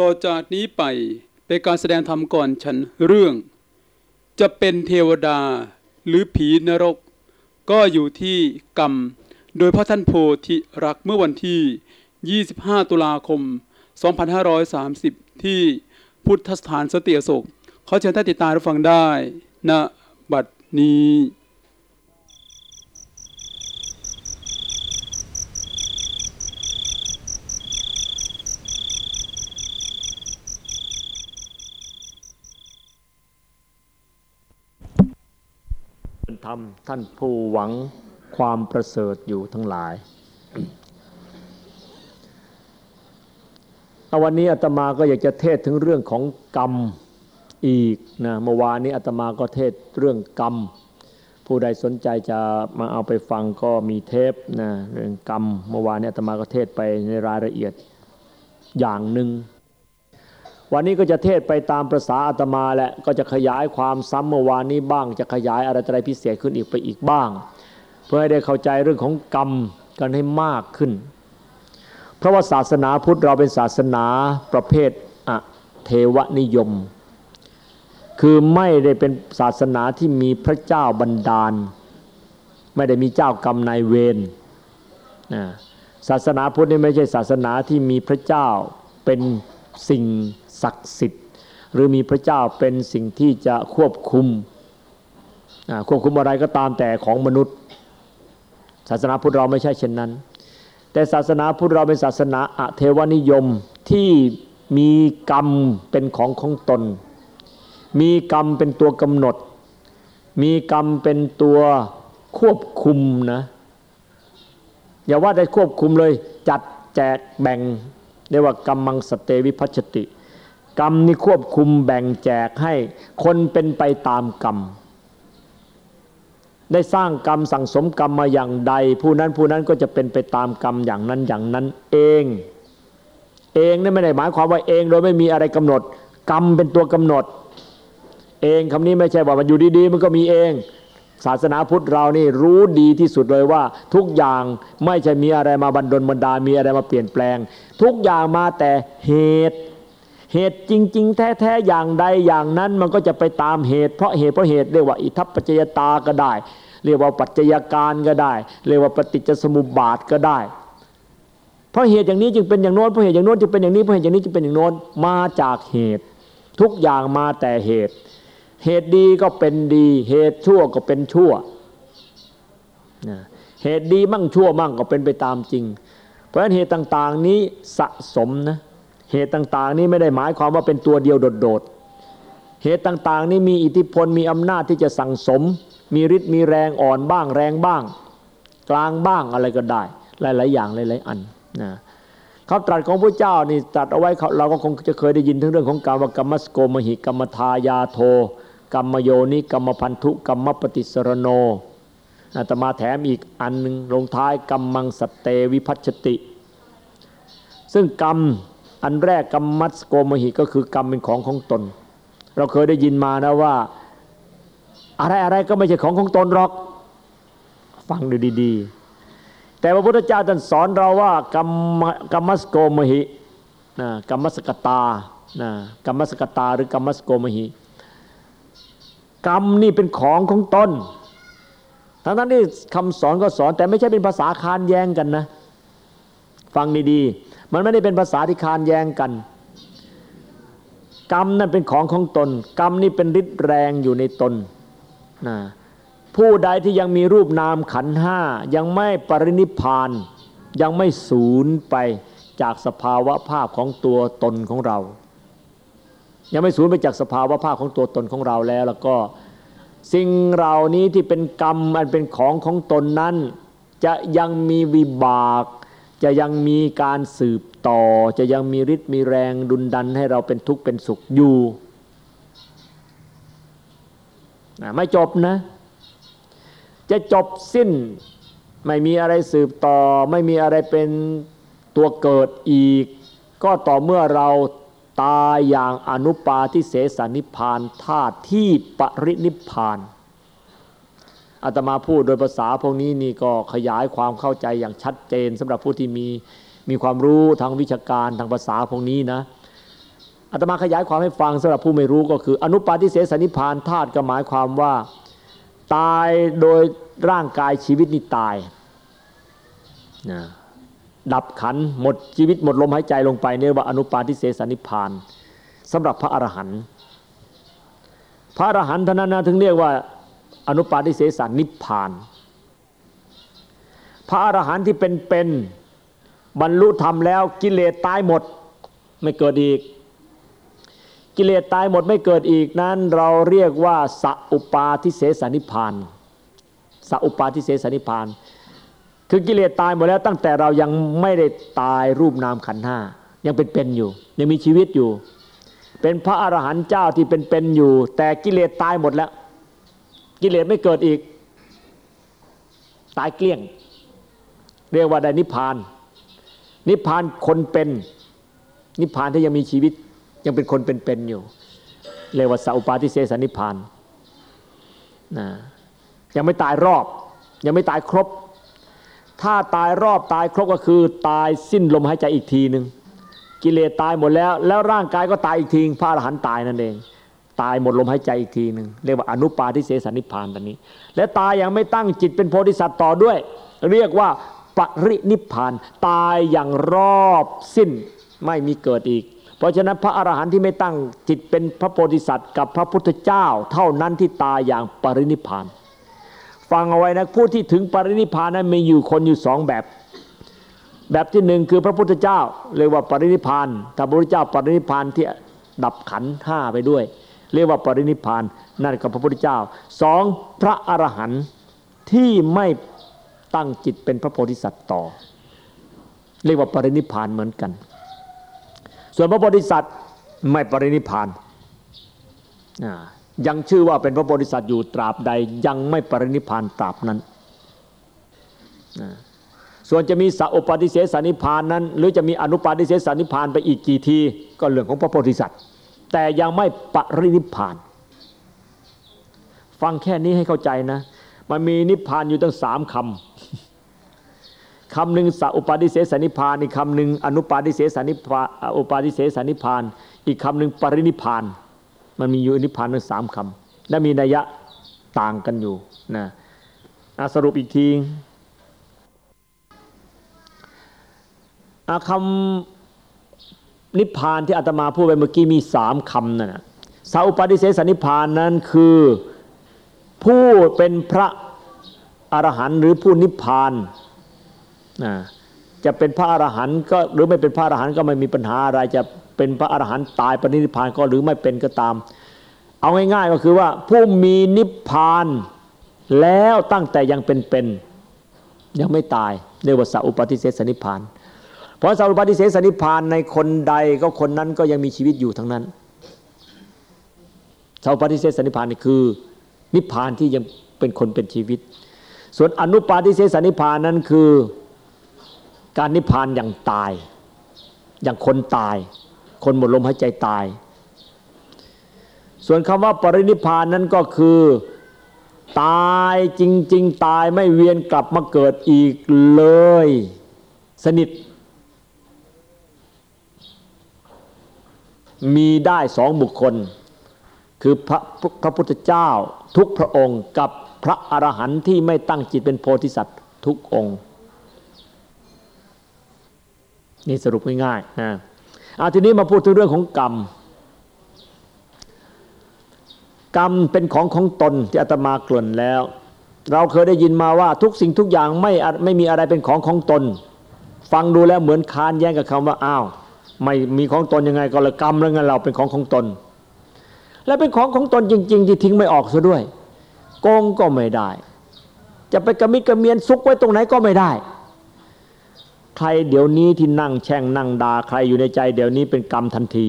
ต่อจากนี้ไปเป็นการแสดงธรรมก่อนฉันเรื่อง จะเป็นเทวดาหรือผีนรก ก็อยู่ที่กรรม โดยพระท่านโพธิรักเมื่อวันที่ 25 ตุลาคม 2530 ที่พุทธสถานสติอโศกขอเชิญท่านติดตามรับฟังได้ณบัดนี้ รรม ท่านผู้หวังความประเสริฐอยู่ทั้งหลายวันนี้อาตมาก็อยากจะเทศถึงเรื่องของกรรมอีกนะเมื่อวานนี้อาตมาก็เทศเรื่องกรรม ผู้ใดสนใจจะมาเอาไปฟังก็มีเทปนะเรื่องกรรม เมื่อวานนี้อาตมาก็เทศไปในรายละเอียดอย่างหนึ่ง วันนี้ก็จะเทศไปตามประษาอาตมาแหละก็จะขยายความซ้ำเมื่อวานนี้บ้าง จะขยายอะไรอะไรพิเศษขึ้นอีกไปอีกบ้าง เพื่อให้ได้เข้าใจเรื่องของกรรมกันให้มากขึ้น เพราะว่าศาสนาพุทธเราเป็นศาสนาประเภทอะเทวนิยม คือไม่ได้เป็นศาสนาที่มีพระเจ้าบันดาล ไม่ได้มีเจ้ากรรมนายเวรศาสนาพุทธนี่ไม่ใช่ศาสนาที่มีพระเจ้าเป็นสิ่ง ศักดิ์สิทธิ์ หรือมีพระเจ้าเป็นสิ่งที่จะควบคุมควบคุมอะไรก็ตามแต่ของมนุษย์ ศาสนาพุทธเราไม่ใช่เช่นนั้น แต่ศาสนาพุทธเราเป็นศาสนาอเทวนิยมที่มีกรรมเป็นของของตน มีกรรมเป็นตัวกำหนด มีกรรมเป็นตัวควบคุมนะอย่าว่าได้ควบคุมเลยจัดแจกแบ่งเรียกว่ากรรมังสเตวิพัชติ กรรมนี่ควบคุมแบ่งแจกให้คนเป็นไปตามกรรม ได้สร้างกรรมสั่งสมกรรมมาอย่างใด ผู้นั้นผู้นั้นก็จะเป็นไปตามกรรมอย่างนั้นอย่างนั้นเอง เองนี่ไม่ได้หมายความว่าเองโดยไม่มีอะไรกำหนด กรรมเป็นตัวกำหนด เองคำนี้ไม่ใช่ว่ามันอยู่ดีๆ มันก็มีเอง ศาสนาพุทธเรานี่รู้ดีที่สุดเลยว่า ทุกอย่างไม่ใช่มีอะไรมาบันดลบันดาลมีอะไรมาเปลี่ยนแปลง ทุกอย่างมาแต่เหตุ เหตุจริง ๆ แท้ๆอย่างใดอย่างนั้นมันก็จะไปตามเหตุ เพราะเหตุเพราะเหตุเรียกว่าอิทัปปัจจยตาก็ได้ เรียกว่าปัจจัยการก็ได้ เรียกว่าปฏิจจสมุปบาทก็ได้ เพราะเหตุอย่างนี้จึงเป็นอย่างโน้นเพราะเหตุอย่างโน้นจึงเป็นอย่างนี้เพราะเหตุอย่างนี้จึงเป็นอย่างโน้นมาจากเหตุ ทุกอย่างมาแต่เหตุ เหตุดีก็เป็นดี เหตุชั่วก็เป็นชั่วเหตุดีมั่งชั่วมั่งก็เป็นไปตามจริง เพราะฉะนั้นเหตุต่าง ๆ นี้สะสมนะ เหตุต่างๆ นี้ไม่ได้หมายความว่าเป็นตัวเดียวโดดๆ เหตุต่างๆ นี้มีอิทธิพลมีอำนาจที่จะสั่งสม มีฤทธิ์มีแรงอ่อนบ้างแรงบ้าง กลางบ้างอะไรก็ได้ หลายๆ อย่างหลายๆอันนะคำตรัสของพระเจ้านี่ตรัสเอาไว้เราก็คงจะเคยได้ยินถึงเรื่องของกรรมกรรมสโกมหิกรรมทายาโท กรรมโยนิกรรมพันธุกรรมปฏิสรโนอาตมาแถมอีกอันหนึ่งลงท้ายกรรมังสเตวิพัชติ ซึ่งกรรม อันแรกกรรมมัสโกมหิก็คือกรรมเป็นของของตน เราเคยได้ยินมานะว่า อะไรอะไรก็ไม่ใช่ของของตนหรอก ฟังดูดีๆ แต่พระพุทธเจ้าท่านสอนเราว่ากรรมกรรมสโกมหินะกรรมสกตานะกรรมสกตาหรือกรรมสโกมหิกรรมนี่เป็นของของตน ทั้งนั้นที่คำสอนก็สอนแต่ไม่ใช่เป็นภาษาคานแย้งกันนะ ฟังดีๆ มันไม่ได้เป็นภาษาที่คานแย้งกัน กรรมนั่นเป็นของของตน กรรมนี่เป็นฤทธิ์แรงอยู่ในตนนะผู้ใดที่ยังมีรูปนามขันห้ายังไม่ปรินิพาน ยังไม่สูญไปจากสภาวะภาพของตัวตนของเรา ยังไม่สูญไปจากสภาวะภาพของตัวตนของเราแล้ว แล้วก็สิ่งเหล่านี้ที่เป็นกรรมอันเป็นของของตนนั้น จะยังมีวิบาก จะยังมีการสืบต่อ จะยังมีฤทธิ์มีแรงดุลดันให้เราเป็นทุกข์เป็นสุขอยู่ไม่จบนะ จะจบสิ้นไม่มีอะไรสืบต่อ ไม่มีอะไรเป็นตัวเกิดอีก ก็ต่อเมื่อเราตายอย่างอนุปาทิเสสนิพานธาตุที่ปรินิพาน อาตมาพูดโดยภาษาพวกนี้นี่ก็ขยายความเข้าใจอย่างชัดเจนสำหรับผู้ที่มีมีความรู้ทางวิชาการทางภาษาพวกนี้นะอาตมาขยายความให้ฟังสำหรับผู้ไม่รู้ก็คือ อนุปาทิเสสนิพานธาตุก็หมายความว่าตายโดยร่างกายชีวิตนี่ตายนะดับขันหมดชีวิตหมดลมหายใจลงไปเนี่ยว่าอนุปาทิเสสนิพานสำหรับพระอรหันต์พระอรหันต์ท่านั้นนะถึงเรียกว่า อนุปาทิเสสนิพพาน พระอรหันต์ที่เป็นเป็นบรรลุธรรมแล้วกิเลสตายหมดไม่เกิดอีก กิเลสตายหมดไม่เกิดอีกนั้น เราเรียกว่าสัอุปาทิเสสนิพานสัอุปาทิเสสนิพาน คือกิเลสตายหมดแล้วตั้งแต่เรายังไม่ได้ตายรูปนามขันห้ายังเป็นเป็นอยู่ ยังมีชีวิตอยู่ เป็นพระอรหันต์เจ้าที่เป็นเป็นอยู่ แต่กิเลสตายหมดแล้ว กิเลสไม่เกิดอีก ตายเกลี้ยง เรียกว่าได้นิพพาน นิพพานคนเป็น นิพพานที่ยังมีชีวิต ยังเป็นคนเป็นๆอยู่ เรียกว่าสัพปาทิเสสนิพพานนะยังไม่ตายรอบ ยังไม่ตายครบ ถ้าตายรอบตายครบก็คือ ตายสิ้นลมหายใจอีกทีหนึ่งกิเลสตายหมดแล้ว แล้วร่างกายก็ตายอีกทีพระอรหันต์ตายนั่นเอง ตายหมดลมหายใจอีกทีหนึ่งเรียกว่าอนุปาทิเสสนิพานตอนนี้ และตายยังไม่ตั้งจิตเป็นโพธิสัตว์ต่อด้วย เรียกว่าปรินิพพาน ตายอย่างรอบสิ้นไม่มีเกิดอีก เพราะฉะนั้นพระอรหันต์ที่ไม่ตั้งจิตเป็นพระโพธิสัตว์ กับพระพุทธเจ้า เท่านั้นที่ตายอย่างปรินิพาน ฟังเอาไว้นะผู้ที่ถึงปรินิพานนั้นมีอยู่คนอยู่สองแบบแบบที่หนึ่งคือพระพุทธเจ้าเรียกว่าปรินิพานถ้าพระพุทธเจ้าปรินิพานที่ดับขันห้าไปด้วย เรียกว่าปรินิพานนั่นกับพระพุทธเจ้าสองพระอรหันต์ที่ไม่ตั้งจิตเป็นพระโพธิสัตว์ต่อ เรียกว่าปรินิพานเหมือนกัน ส่วนพระโพธิสัตว์ไม่ปรินิพานยังชื่อว่าเป็นพระโพธิสัตว์อยู่ตราบใดยังไม่ปรินิพานตราบนั้นส่วนจะมีสัพปฏิเสสนิพานนั้น หรือจะมีอนุปาทิเสสนิพานไปอีกกี่ทีก็เรื่องของพระโพธิสัตว์ แต่ยังไม่ปรินิพาน ฟังแค่นี้ให้เข้าใจนะ มันมีนิพพานอยู่ตั้งสามคำคำหนึ่งสัอุปาทิเสสนิพานอีกคำหนึ่งอนุปาทิเสสนิพานอุปาทิเสสนิพาน อีกคำหนึ่งปรินิพาน มันมีอยู่นิพานทั้งสามคำและมีนัยยะต่างกันอยู่นะสรุปอีกทีคำ นิพพานที่อาตมาพูดไปเมื่อกี้มีสามคำนั่นนะสาอุปาทิเสสนิพพานนั้นคือผู้เป็นพระอรหันต์หรือผู้นิพพานนะจะเป็นพระอรหันต์ก็หรือไม่เป็นพระอรหันต์ก็ไม่มีปัญหาอะไรจะเป็นพระอรหันต์ตายปณิพานก็หรือไม่เป็นก็ตาม เอาง่ายๆก็คือว่าผู้มีนิพพานแล้วตั้งแต่ยังเป็นๆยังไม่ตายเรียกว่าสัพปฏิเสสนิพาน เพราะสัพปฏิเสสนิพานในคนใดก็คนนั้นก็ยังมีชีวิตอยู่ทั้งนั้นสัพปฏิเสสนิพานนี่คือ นิพพานที่ยังเป็นคนเป็นชีวิต ส่วนอนุปาทิเสสนิพานนั้นคือ การนิพพานอย่างตาย อย่างคนตาย คนหมดลมหายใจตาย ส่วนคำว่าปรินิพพานนั้นก็คือตายจริง ๆ ตายไม่เวียนกลับมาเกิดอีกเลย สนิท มีได้สองบุคคล คือพระพระพุทธเจ้าทุกพระองค์กับพระอรหันต์ที่ไม่ตั้งจิตเป็นโพธิสัตว์ทุกองค์ นี่สรุปง่ายๆนะเอาทีนี้มาพูดถึงเรื่องของกรรม กรรมเป็นของของตนที่อาตมากริ่นแล้ว เราเคยได้ยินมาว่าทุกสิ่งทุกอย่างไม่ไม่มีอะไรเป็นของของตน ฟังดูแล้วเหมือนคานแย้งกับคำว่าอ้าว ไม่มีของตนยังไงก็เลยกรรมแล้วไงเราเป็นของของตน และเป็นของของตนจริง ๆ ที่ทิ้งไม่ออกซะด้วยโกงก็ไม่ได้ จะไปกระมิดกระเมียนซุกไว้ตรงไหนก็ไม่ได้ ใครเดี๋ยวนี้ที่นั่งแช่งนั่งด่าใครอยู่ในใจ เดี๋ยวนี้เป็นกรรมทันที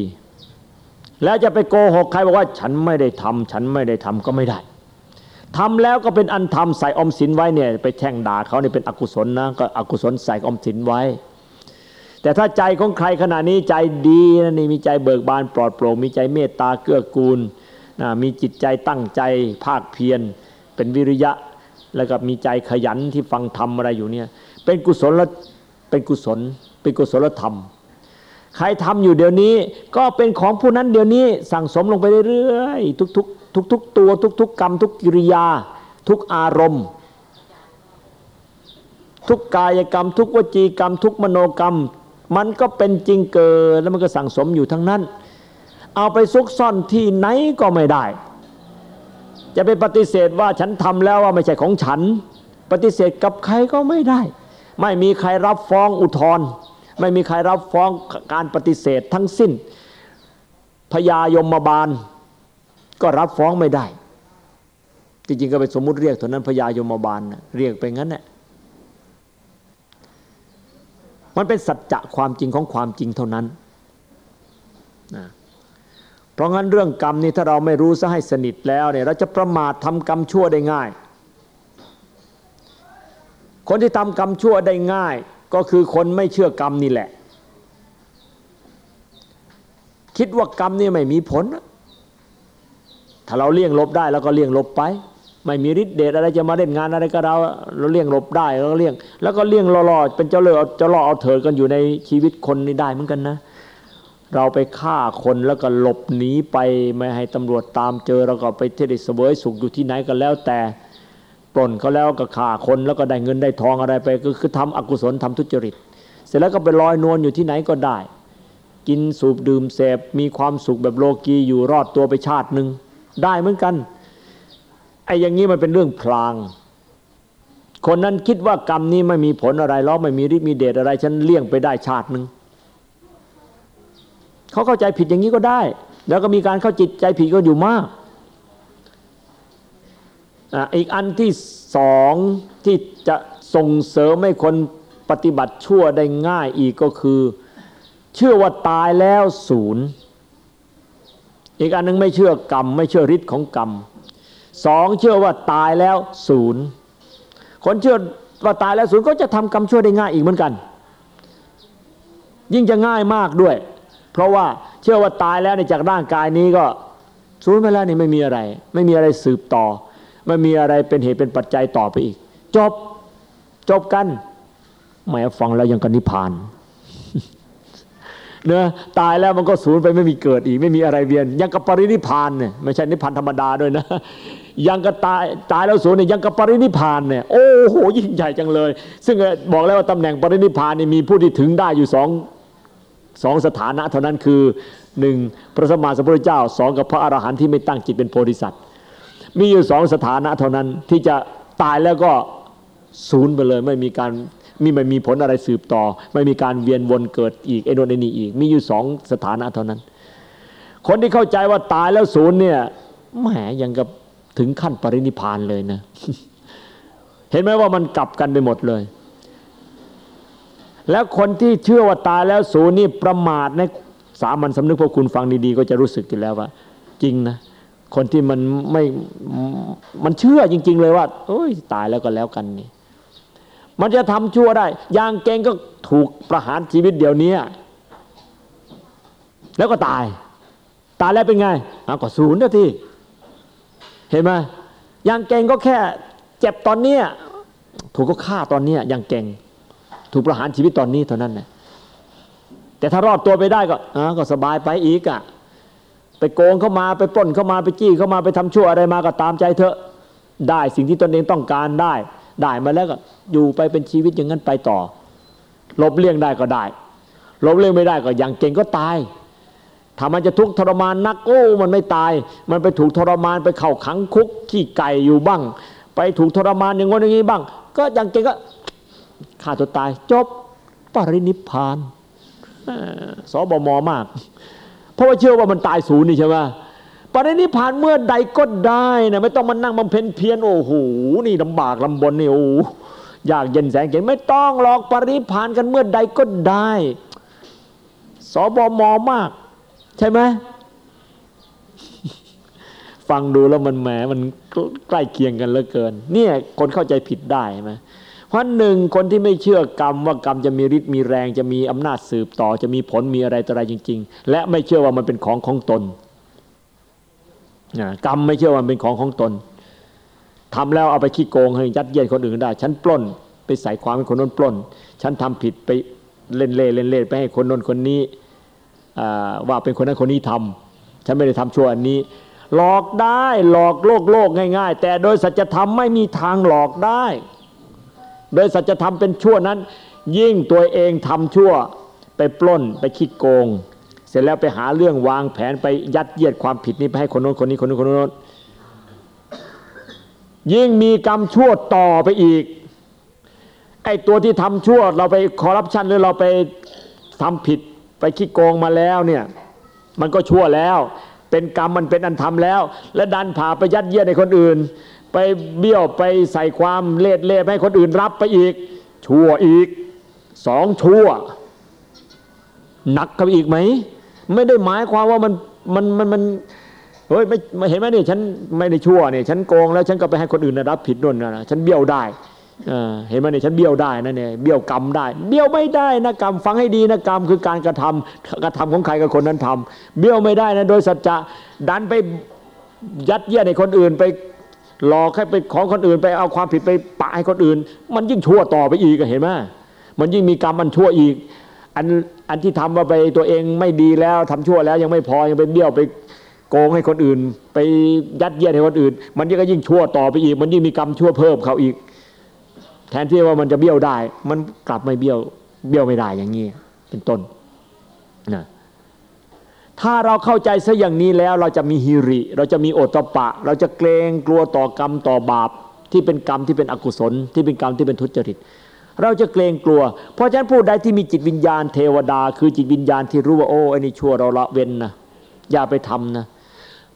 แล้วจะไปโกหกใครบอกว่า ฉันไม่ได้ทำฉันไม่ได้ทำก็ไม่ได้ทำแล้วก็เป็นอันทำใส่อมสินไว้เนี่ยไปแช่งด่าเขาเนี่ยเป็นอกุศลนะก็อกุศลใส่อมสินไว้ แต่ถ้าใจของใครขณะนี้ใจดีนะนี่มีใจเบิกบานปลอดโปร่งมีใจเมตตาเกื้อกูลนะมีจิตใจตั้งใจภาคเพียรเป็นวิริยะ แล้วก็มีใจขยันที่ฟังธรรมอะไรอยู่เนี่ยเป็นกุศลเป็นกุศล เป็นกุศลธรรม ใครทำอยู่เดี๋ยวนี้ก็เป็นของผู้นั้นเดี๋ยวนี้สั่งสมลงไปเรื่อยๆทุกๆทุกๆตัวทุกๆกรรม ทุกกิริยา ทุกอารมณ์ทุกกายกรรม ทุกวจีกรรม ทุกมโนกรรม มันก็เป็นจริงเกิดแล้วมันก็สั่งสมอยู่ทั้งนั้น เอาไปซุกซ่อนที่ไหนก็ไม่ได้ จะไปปฏิเสธว่าฉันทำแล้วว่าไม่ใช่ของฉัน ปฏิเสธกับใครก็ไม่ได้ ไม่มีใครรับฟ้องอุทธรณ์ไม่มีใครรับฟ้องการปฏิเสธทั้งสิ้นพญายมบาล ก็รับฟ้องไม่ได้ จริงๆก็ไปสมมุติเรียกเท่านั้นพญายมบาลเรียกไปงั้นแหละ มันเป็นสัจจะความจริงของความจริงเท่านั้นนะเพราะงั้นเรื่องกรรมนี่ถ้าเราไม่รู้ซะให้สนิทแล้วเนี่ยเราจะประมาททำกรรมชั่วได้ง่าย คนที่ทำกรรมชั่วได้ง่าย ก็คือคนไม่เชื่อกรรมนี่แหละ คิดว่ากรรมนี่ไม่มีผล ถ้าเราเลี่ยงลบได้แล้วก็เลี่ยงลบไป ไม่มีฤทธิ์เดชอะไรจะมาเล่นงานอะไรก็เราเราเลี่ยงหลบได้เราเลี่ยง แล้วก็เลี่ยงล่อๆเป็นเจ้าเลือเจ้าล่อเอาเถิดกันอยู่ในชีวิตคนนี่ได้เหมือนกันนะ เราไปฆ่าคนแล้วก็หลบหนีไปไม่ให้ตำรวจตามเจอเราก็ไปเทศเสวยสุขอยู่ที่ไหนก็แล้ว แต่ปล้นเขาแล้วก็ฆ่าคนแล้วก็ได้เงินได้ทองอะไรไปก็คือทำอกุศลทำทุจริต เสร็จแล้วก็ไปลอยนวลอยู่ที่ไหนก็ได้ กินสูบดื่มเสพมีความสุขแบบโลกีอยู่รอดตัวไปชาติหนึ่งได้เหมือนกัน ไอ้อย่างนี้มันเป็นเรื่องพลาง คนนั้นคิดว่ากรรมนี้ไม่มีผลอะไรล้อไม่มีฤทธิ์มีเดชอะไร ฉันเลี่ยงไปได้ชาติหนึ่งเขาเข้าใจผิดอย่างนี้ก็ได้ แล้วก็มีการเข้าจิตใจผิดก็อยู่มากอีกอันที่สองที่จะส่งเสริมให้คนปฏิบัติชั่วได้ง่ายอีกก็คือ เชื่อว่าตายแล้วศูนย์อีกอันนึงไม่เชื่อกรรม ไม่เชื่อฤทธิ์ของกรรม สองเชื่อว่าตายแล้วศูนย์คนเชื่อว่าตายแล้วศูนย์ก็จะทำกรรมชั่วได้ง่ายอีกเหมือนกัน ยิ่งจะง่ายมากด้วย เพราะว่าเชื่อว่าตายแล้วในจากร่างกายนี้ก็ศูนย์ไปแล้วนี่ไม่มีอะไร ไม่มีอะไรสืบต่อ ไม่มีอะไรเป็นเหตุเป็นปัจจัยต่อไปอีก จบจบกันแหมฟังแล้วยังกันนิพานเนื้อตายแล้วมันก็สูญไปไม่มีเกิดอีก ไม่มีอะไรเวียน ยังกับปรินิพานเนี่ยไม่ใช่นิพานธรรมดาด้วยนะ ยังกับตายตายแล้วสูญเนี่ยยังกับปรินิพานเนี่ยโอ้โหยิ่งใหญ่จังเลย ซึ่งบอกแล้วว่าตำแหน่งปรินิพานนี่มีผู้ที่ถึงได้อยู่สองสองสถานะเท่านั้นคือหนึ่งพระสมมาสัมพุทธเจ้าสองกับพระอรหันต์ที่ไม่ตั้งจิตเป็นโพธิสัตว์ มีอยู่สองสถานะเท่านั้นที่จะตายแล้วก็ศูนย์ไปเลยไม่มีการมีไม่มีผลอะไรสืบต่อ ไม่มีการเวียนวนเกิดอีกไอ้นนไอ้นี่อีก มีอยู่สองสถานะเท่านั้น คนที่เข้าใจว่าตายแล้วศูนย์เนี่ยแหมยังกับ ถึงขั้นปรินิพานเลยนะ เห็นไหมว่ามันกลับกันไปหมดเลย แล้วคนที่เชื่อว่าตายแล้วศูนย์นี่ประมาทในสามัญสำนึกพวกคุณฟังดีๆ ก็จะรู้สึกกันแล้วว่า จริงนะ คนที่มันไม่มันเชื่อจริง ๆ เลยว่าโอ้ยตายแล้วก็แล้วกันนี่มันจะทำชั่วได้อย่างเก่งก็ถูกประหารชีวิตเดี๋ยวนี้แล้วก็ตาย ตายแล้วเป็นไงก็ศูนย์นะที่ เห็นไหมอย่างเก่งก็แค่เจ็บตอนเนี้ยถูกก็ฆ่าตอนเนี้ยอย่างเก่ง ถูกประหารชีวิตตอนนี้เท่านั้นนะแต่ถ้ารอดตัวไปได้ก็อ่าก็สบายไปอีกอะ่ะไปโกงเข้ามาไปปล้นเข้ามาไปจี้เข้ามาไปทำชั่วอะไรมาก็ตามใจเถอะได้สิ่งที่ตนเองต้องการได้ ได้มาแล้วก็อยู่ไปเป็นชีวิตอย่างนั้นไปต่อลบเลี่ยงได้ก็ได้ลบเลี่ยงไม่ได้ก็อย่างเก่งก็ตาย ถ้ามันจะทุกข์ทรมานนักโอ้มันไม่ตาย มันไปถูกทรมานไปเข่าขังคุกขี้ไก่อยู่บ้าง ไปถูกทรมานอย่างงี้อย่างนี้บ้าง ก็อย่างเก่งก็ฆ่าตัวตายจบปรินิพานสบมมาก เพราะว่าเชื่อว่ามันตายศูนย์นี่ใช่ไหมปรินิพานเมื่อใดก็ได้นะไม่ต้องมานั่งบำเพ็ญเพียรโอ้โหนี่ลำบากลำบนนี่โอ้อยากเย็นแสงเย็นไม่ต้องหรอกปรินิพานกันเมื่อใดก็ได้ สบมมาก ใช่ไหมฟังดูแล้วมันแหมมันใกล้เคียงกันเหลือเกิน เนี่ยคนเข้าใจผิดได้ไหมเพราะหนึ่งคนที่ไม่เชื่อกรรมว่ากรรมจะมีฤทธิ์มีแรงจะมีอำนาจสืบต่อ จะมีผลมีอะไรต่ออะไรจริง ๆ และไม่เชื่อว่ามันเป็นของของตนกรรมไม่เชื่อว่าเป็นของของตนทำแล้วเอาไปขี้โกงให้ยัดเยียดคนอื่นได้ ฉันปล้นไปใส่ความให้คนน้นปล้น ฉันทำผิดไปเล่นเล่เล่นเล่ไปให้คนน้นคนนี้ ว่าเป็นคนนั้นคนนี้ทำฉันไม่ได้ทำชั่วอันนี้ หลอกได้หลอกโลกโลกง่าย ๆ แต่โดยสัจธรรมไม่มีทางหลอกได้ โดยสัจธรรมเป็นชั่วนั้น ยิ่งตัวเองทำชั่วไปปล้นไปคิดโกง เสร็จแล้วไปหาเรื่องวางแผนไปยัดเยียดความผิดนี้ไปให้คนโน้นคนนี้คนโน้นคนโน้นยิ่งมีกรรมชั่วต่อไปอีกไอ้ตัวที่ทำชั่วเราไปคอร์รัปชันหรือเราไปทำผิด ไปคิดโกงมาแล้วเนี่ยมันก็ชั่วแล้ว เป็นกรรมมันเป็นอันทำแล้ว และดันผ่าไปยัดเยียดในคนอื่น ไปเบี้ยวไปใส่ความเล่เล่ให้คนอื่นรับไปอีก ชั่วอีกสองชั่วหนักกับอีกไหม ไม่ได้หมายความว่ามันมันมันมันเฮ้ยไม่เห็นไหมเนี่ยฉันไม่ได้ชั่วเนี่ยฉันโกงแล้วฉันก็ไปให้คนอื่นรับผิดด้วยนะฉันเบี้ยวได้ เห็นไหมเนี่ยฉันเบี้ยวได้นะเนี่ยเบี้ยวกรรมได้ เบี้ยวไม่ได้นะกรรมฟังให้ดีนะกรรมคือการกระทำกระทำของใครกับคนนั้นทำเบี้ยวไม่ได้นะโดยสัจจะดันไปยัดเยียดในคนอื่นไปหลอกให้ไปของคนอื่น ไปเอาความผิดไปปะให้คนอื่น มันยิ่งชั่วต่อไปอีกเห็นไหมมันยิ่งมีกรรมมันชั่วอีก อันอันที่ทำมาไปตัวเองไม่ดีแล้วทำชั่วแล้วยังไม่พอยังไปเบี้ยวไปโกงให้คนอื่น ไปยัดเยียดให้คนอื่น มันยิ่งก็ยิ่งชั่วต่อไปอีก มันยิ่งมีกรรมชั่วเพิ่มเขาอีก แทนที่ว่ามันจะเบี้ยวได้ มันกลับไม่เบี้ยวเบี้ยวไม่ได้อย่างนี้เป็นต้นนะถ้าเราเข้าใจซะอย่างนี้แล้วเราจะมีฮิริ เราจะมีโอตปะ เราจะเกรงกลัวต่อกรรมต่อบาป ที่เป็นกรรมที่เป็นอกุศล ที่เป็นกรรมที่เป็นทุจริต เราจะเกรงกลัว เพราะฉะนั้นผู้ใดที่มีจิตวิญญาณเทวดา คือจิตวิญญาณที่รู้ว่าโอ้ไอ้นี่ชั่วเราละเว้นนะอย่าไปทำนะ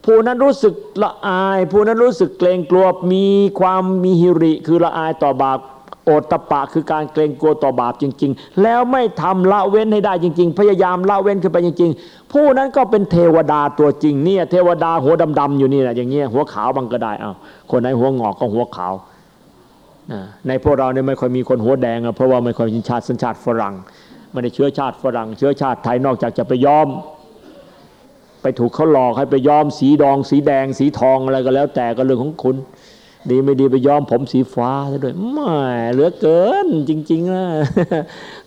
ผู้นั้นรู้สึกละอาย ผู้นั้นรู้สึกเกรงกลัวมีความมีฮิริ คือละอายต่อบาป โอตตะปะคือการเกรงกลัวต่อบาปจริง ๆ แล้วไม่ทำละเว้นให้ได้จริง ๆ พยายามละเว้นขึ้นไปจริง ๆ ผู้นั้นก็เป็นเทวดาตัวจริงเนี่ยเทวดาหัวดำๆอยู่นี่แหละอย่างเงี้ยหัวขาวบางก็ได้อ้าวคนไหนหัวงอกก็หัวขาวในพวกเราเนี่ยไม่ค่อยมีคนหัวแดงเพราะว่าไม่ค่อยมีชาติสัญชาติฝรั่งไม่ได้เชื้อชาติฝรั่ง เชื้อชาติไทยนอกจากจะไปย้อม ไปถูกเขาหลอกให้ไปย้อมสีดอง สีแดง สีทองอะไรก็แล้วแต่ก็เรื่องของคุณ ดีไม่ดีไปย้อมผมสีฟ้าซะด้วยไม่เหลือเกินจริงๆนะ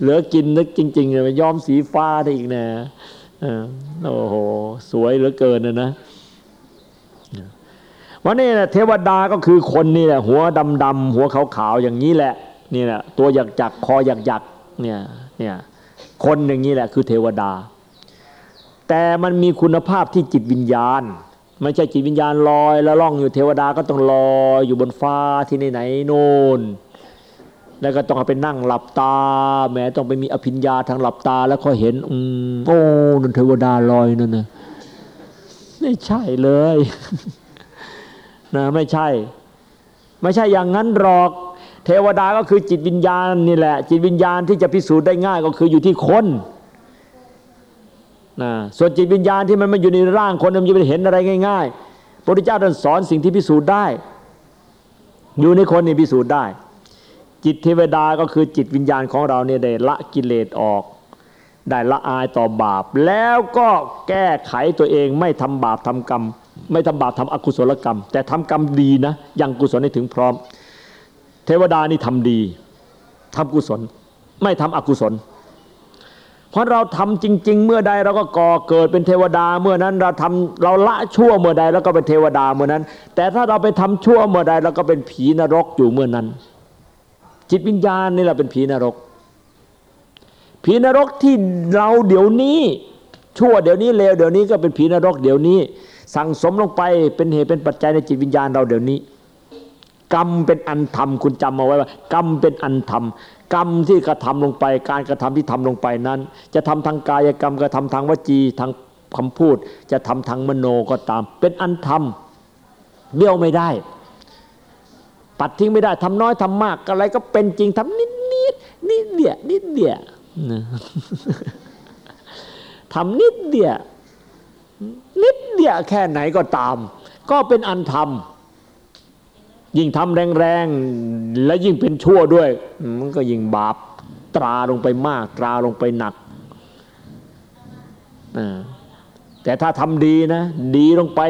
เหลือกินนึกจริงๆเลยไปย้อมสีฟ้าได้อีกนะโอ้โหสวยเหลือเกินนะนะวันนี้นะเทวดาก็คือคนนี่แหละหัวดำดำหัวขาวขาวอย่างนี้แหละนี่แหละตัวหยักจักคอหยักหยักเนี่ยเนี่ยคนอย่างนี้แหละคือเทวดา แต่มันมีคุณภาพที่จิตวิญญาณ ไม่ใช่จิตวิญญาณลอย แล้วล่องอยู่เทวดาก็ต้องลอยอยู่บนฟ้าที่ไหนโน่นแล้วก็ต้องไปนั่งหลับตาแม้ต้องไปมีอภิญญาทางหลับตา แล้วก็เห็นอืมโอ้นั่นเทวดาลอยนั่นนะไม่ใช่เลยนะไม่ใช่ ไม่ใช่อย่างนั้นหรอก เทวดาก็คือจิตวิญญาณนี่แหละ จิตวิญญาณที่จะพิสูจน์ได้ง่ายก็คืออยู่ที่คน ส่วนจิตวิญญาณที่มันมาอยู่ในร่างคนมันจะไปเห็นอะไรง่ายๆพระพุทธเจ้าท่านสอนสิ่งที่พิสูจน์ได้ อยู่ในคนนี่พิสูจน์ได้ จิตเทวดาก็คือจิตวิญญาณของเราเนี่ยได้ละกิเลสออก ได้ละอายต่อบาป แล้วก็แก้ไขตัวเองไม่ทำบาปทำกรรม ไม่ทำบาปทำอกุศลกรรม แต่ทำกรรมดีนะยังกุศลให้ถึงพร้อม เทวดานี่ทำดีทำกุศล ไม่ทำอกุศล ราะเราทำจริง ๆ เมื่อใดเราก็ก่อเกิดเป็นเทวดาเมื่อนั้นเราทำเราละชั่วเมื่อใดแล้วก็เป็นเทวดาเมื่อนั้น แต่ถ้าเราไปทำชั่วเมื่อใดเราก็เป็นผีนรกอยู่เมื่อนั้น จิตวิญญาณนี่แหละเป็นผีนรก ผีนรกที่เราเดี๋ยวนี้ชั่วเดี๋ยวนี้เลวเดี๋ยวนี้ก็เป็นผีนรกเดี๋ยวนี้ สั่งสมลงไปเป็นเหตุเป็นปัจจัยในจิตวิญญาณเราเดี๋ยวนี้ กรรมเป็นอันทำคุณจำเอาไว้ว่า กรรมเป็นอันทำ กรรมที่กระทำลงไป การกระทำที่ทำลงไปนั้น จะทำทางกายกรรมกระทำทางวจีทางคำพูด จะทำทางมโนก็ตาม เป็นอันทำเบี้ยวไม่ได้ปัดทิ้งไม่ได้ทำน้อยทำมากอะไรก็เป็นจริงทำนิดนิดนิดเดียนิดเดียทำนิดเดียนิดเดียแค่ไหนก็ตาม ก็เป็นอันทำ ยิ่งทำแรงๆ และยิ่งเป็นชั่วด้วย มันก็ยิ่งบาปตราลงไปมาก ตราลงไปหนัก แต่ถ้าทำดีนะ ดีลงไป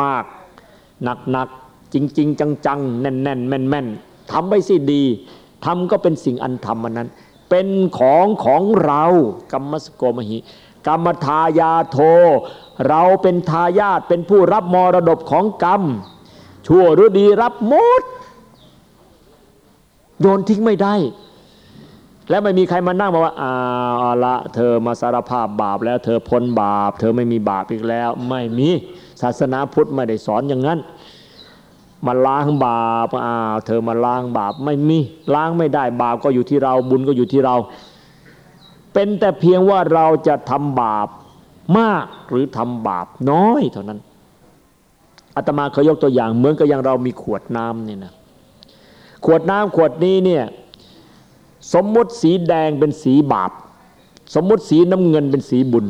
มาก ๆ หนัก ๆ จริง ๆ จัง ๆ แน่น ๆ แม่น ๆทำไปสิดีทำก็เป็นสิ่งอันทำมันนั้น เป็นของของเรากรรมสโกมหิกรรมทายาโท เราเป็นทายาทเป็นผู้รับมรดกของกรรม ชั่วหรือดีรับหมด โยนทิ้งไม่ได้ และไม่มีใครมานั่งบอกว่าอาละเธอมาสารภาพบาปแล้วเธอพ้นบาป เธอไม่มีบาปอีกแล้ว ไม่มีศาสนาพุทธไม่ได้สอนอย่างนั้นมาล้างบาปอ้าวเธอมาล้างบาปไม่มีล้างไม่ได้บาปก็อยู่ที่เราบุญก็อยู่ที่เรา เป็นแต่เพียงว่าเราจะทำบาปมากหรือทำบาปน้อยเท่านั้น อาตมาเคยยกตัวอย่าง เหมือนกับอย่างเรามีขวดน้ำนี่นะขวดน้ำขวดนี้เนี่ยสมมุติสีแดงเป็นสีบาป สมมุติสีน้ำเงินเป็นสีบุญ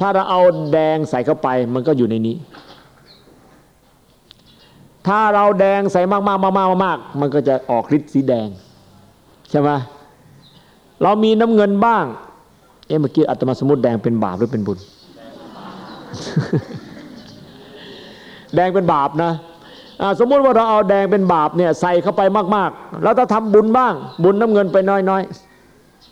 ถ้าเราเอาแดงใส่เข้าไปมันก็อยู่ในนี้ ถ้าเราแดงใส่มากๆมากๆมากๆมันก็จะออกฤทธิ์สีแดงใช่ไหมเรามีน้ำเงินบ้าง เอ๊ะเมื่อกี้อัตมาสมมติแดงเป็นบาปหรือเป็นบุญ แดงเป็นบาปนะสมมติว่าเราเอาแดงเป็นบาปเนี่ยใส่เข้าไปมากๆ แล้วถ้าทำบุญบ้าง บุญน้ำเงินไปน้อย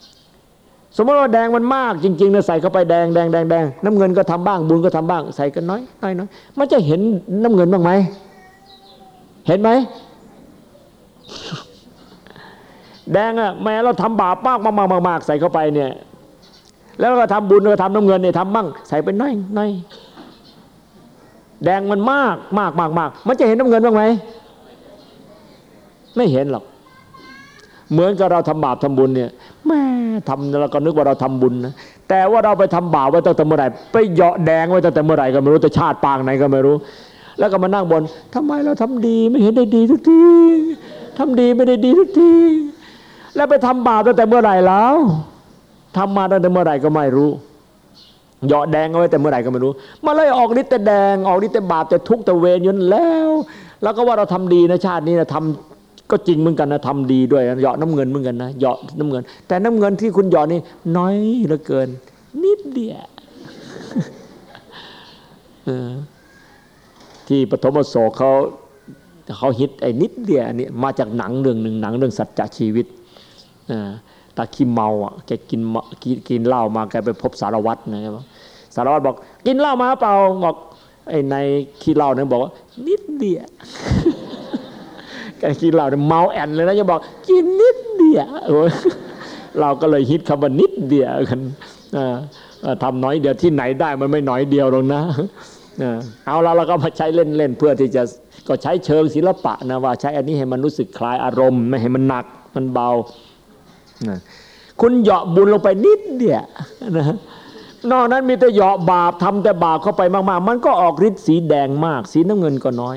ๆ สมมติว่าแดงมันมากจริงๆเนี่ยใส่เข้าไปแดงแดงแดงแดงน้ำเงินก็ทำบ้าง บุญก็ทำบ้าง ใส่กันน้อยน้อยน้อยมันจะเห็นน้ำเงินบ้างไหมเห็นไหมแดงอะแม้เราทำบาปมากมากมากมากใส่เข้าไปเนี่ยแล้วก็ทำบุญก็ทำน้ำเงินเนี่ยทำบ้างใส่ไปน้อยน้อย แดงมันมากมากมากมากมันจะเห็นน้ำเงินบ้างไหมไม่เห็นหรอก เหมือนกับเราทำบาปทำบุญเนี่ยแม่ทำเราก็นึกว่าเราทำบุญนะแต่ว่าเราไปทำบาปไว้ตั้งแต่เมื่อไหร่ไปเหยาะแดงไว้ตั้งแต่เมื่อไหร่ก็ไม่รู้แต่ชาติปางไหนก็ไม่รู้ แล้วก็มานั่งบนทำไมเราทำดีไม่เห็นได้ดีทุกทีทำดีไม่ได้ดีทุกทีแล้วไปทำบาปตั้งแต่เมื่อไหร่แล้วทำมาตั้งแต่เมื่อไหร่ก็ไม่รู้ เหยาะแดงเอาไว้แต่เมื่อไหร่ก็ไม่รู้มาเลยออกฤทธิ์แต่แดงออกฤทธิ์แต่บาปแต่ทุกข์แต่เวรยนแล้ว แล้วก็ว่าเราทำดีนะชาตินี้นะทำก็จริงเหมือนกันนะทำดีด้วยเหยาะน้ำเงินเหมือนกันนะเหยาะน้ำเงิน แต่น้ำเงินที่คุณเหยาะนี่น้อยเหลือเกิน นิดเดียวที่ปฐมโศกเขาเขาฮิตไอ้นิดเดียวนี่มาจากหนังเรื่องหนึ่งหนังเรื่องสัจจะชีวิต ตาขี้เมาอะแกกินกินเหล้ามาแกไปพบสารวัตรนะครับสารวัตรบอก กินเหล้ามาเปล่าบอกไอ้ในขี้เหล้าเนี่ยบอกว่านิดเดียวแกกินเหล้าเนี่ยเมาแอนเลยนะจะบอก กินนิดเดียวเราก็เลยฮิตคำว่านิดเดียวกันทำน้อยเดียวที่ไหนได้มันไม่น้อยเดียวหรอกนะเอาแล้วเราก็มาใช้เล่นๆเพื่อที่จะก็ใช้เชิงศิลปะนะว่าใช้อันนี้ให้มันรู้สึกคลายอารมณ์ ไม่ให้มันหนักมันเบา คุณเหยาะบุญลงไปนิดเดียวนะนอกนั้นมีแต่เหยาะบาปทำแต่บาปเข้าไปมาก ๆ มันก็ออกฤทธิ์สีแดงมาก สีน้ำเงินก็น้อย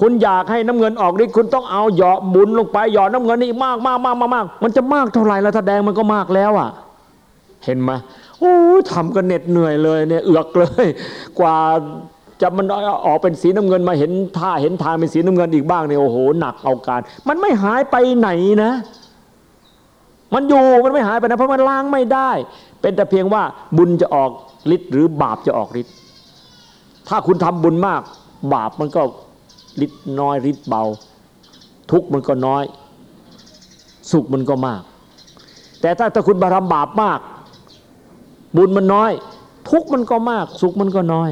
คุณอยากให้น้ำเงินออกฤทธิ์คุณต้องเอาเหยาะบุญลงไปเหยาะน้ำเงินนี่มากมากมากมากมากมันจะมากเท่าไหร่แล้วถ้าแดงมันก็มากแล้วอะ เห็นไหมโอ้ทำกันเหน็ดเหนื่อยเลยเนี่ยเอือกเลย กว่าจะมันออกเป็นสีน้ำเงินมาเห็นท่าเห็นทางเป็นสีน้ำเงินอีกบ้างเนี่ยโอ้โหหนักเอาการ มันไม่หายไปไหนนะ มันอยู่มันไม่หายไปนะเพราะมันล้างไม่ได้ เป็นแต่เพียงว่าบุญจะออกฤทธิ์หรือบาปจะออกฤทธิ์ถ้าคุณทำบุญมาก บาปมันก็ฤทธิ์น้อยฤทธิ์เบา ทุกมันก็น้อย สุขมันก็มาก แต่ถ้าถ้าคุณบารมบาปมาก บุญมันน้อย ทุกมันก็มาก สุขมันก็น้อย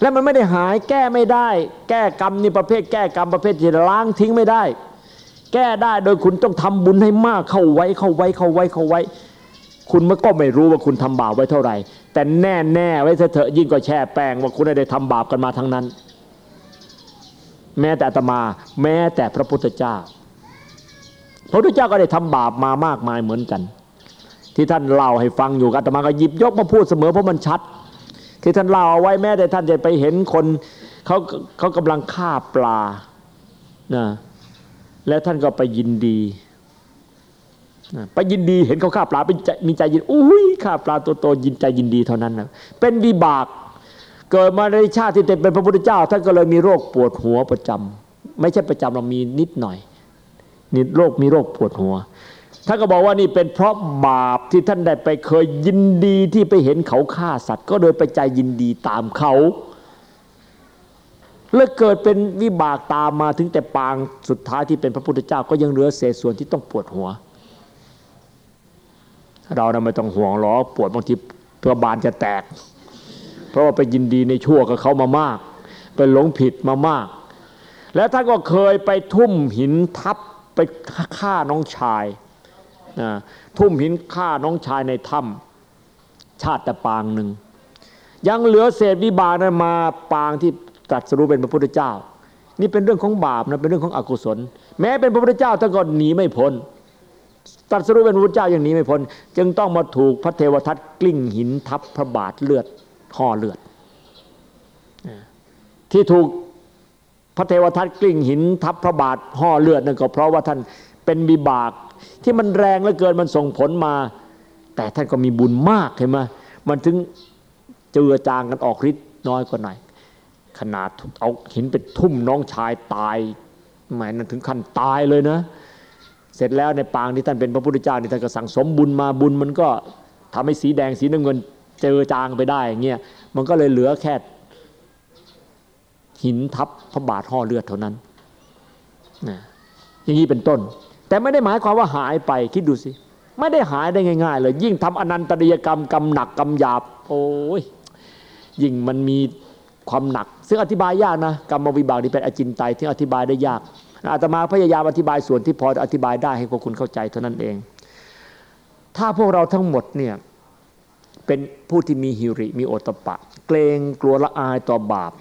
และมันไม่ได้หายแก้ไม่ได้ แก้กรรมนี่ประเภท แก้กรรมประเภทที่ล้างทิ้งไม่ได้ แก้ได้โดยคุณต้องทำบุญให้มากเข้าไว้เข้าไว้เข้าไว้เข้าไว้ คุณมันก็ไม่รู้ว่าคุณทำบาปไว้เท่าไหร่ แต่แน่แน่ไว้เถอะยิ่งกว่าแช่แป้งว่าคุณได้ทำบาปกันมาทั้งนั้น แม้แต่อาตมา แม้แต่พระพุทธเจ้า พระพุทธเจ้าก็ได้ทำบาปมามากมายเหมือนกัน ที่ท่านเล่าให้ฟังอยู่อาตมาก็หยิบยกมาพูดเสมอเพราะมันชัด ที่ท่านเล่าเอาไว้แม้แต่ท่านจะไปเห็นคนเขาเขากำลังฆ่าปลานะ แล้วท่านก็ไปยินดีไปยินดีเห็นเขาฆ่าปลาเป็นมีใจยินอุ้ยฆ่าปลาตัวโตยินใจยินดีเท่านั้นนะเป็นวิบาก เกิดมาในชาติที่เป็นพระพุทธเจ้า ท่านก็เลยมีโรคปวดหัวประจำไม่ใช่ประจำเรามีนิดหน่อยนิดโรคมีโรคปวดหัวท่านก็บอกว่านี่เป็นเพราะบาปที่ท่านได้ไปเคยยินดีที่ไปเห็นเขาฆ่าสัตว์ ก็โดยไปใจยินดีตามเขา แล้วเกิดเป็นวิบากตามมาถึงแต่ปางสุดท้ายที่เป็นพระพุทธเจ้าก็ยังเหลือเศษส่วนที่ต้องปวดหัว เรานะไม่ต้องห่วงหรอกปวดบางทีเพื่อบานจะแตก เพราะว่าไปยินดีในชั่วกับเขามามาก ไปหลงผิดมามาก แล้วท่านก็เคยไปทุ่มหินทับไปฆ่าน้องชายทุ่มหินฆ่าน้องชายในถ้ำชาติแต่ปางหนึ่งยังเหลือเศษวิบากนะมาปางที่ ตรัสรู้เป็นพระพุทธเจ้า นี่เป็นเรื่องของบาปนะเป็นเรื่องของอกุศล แม้เป็นพระพุทธเจ้าท่านก็หนีไม่พ้นตรัสรู้เป็นพระพุทธเจ้าอย่างนี้ไม่พ้น จึงต้องมาถูกพระเทวทัตกลิ้งหินทับพระบาทเลือดห่อเลือด ที่ถูกพระเทวทัตกลิ้งหินทับพระบาทห่อเลือดนั่นก็เพราะว่าท่านเป็นบิบาก ที่มันแรงเหลือเกินมันส่งผลมา แต่ท่านก็มีบุญมากเห็นไหมมันถึงเจือจางกันออกฤทธิ์น้อยกว่าหน่อย ขนาดเอาหินไปทุ่มน้องชายตายหมายนั้นถึงขั้นตายเลยนะ เสร็จแล้วในปางที่ท่านเป็นพระพุทธเจ้านี่ท่านก็สั่งสมบุญมาบุญมันก็ทำให้สีแดงสีน้ำเงินเจอจางไปได้อย่างเงี้ยมันก็เลยเหลือแค่หินทับพระบาทห่อเลือดเท่านั้นนะอย่างนี้เป็นต้น แต่ไม่ได้หมายความว่าหายไปคิดดูสิไม่ได้หายได้ง่าย ๆ เลย ยิ่งทำอนันตริยกรรมกรรมหนักกรรมหยาบโอ้ยยิ่งมันมี ความหนัก ซึ่งอธิบายยากนะกรรมวิบากนี่เป็นอจินไตยที่อธิบายได้ยากอาตมาพยายามอธิบายส่วนที่พออธิบายได้ให้พวกคุณเข้าใจเท่านั้นเอง ถ้าพวกเราทั้งหมดเนี่ยเป็นผู้ที่มีฮิริมีโอตปะ เกรงกลัวละอายต่อบาป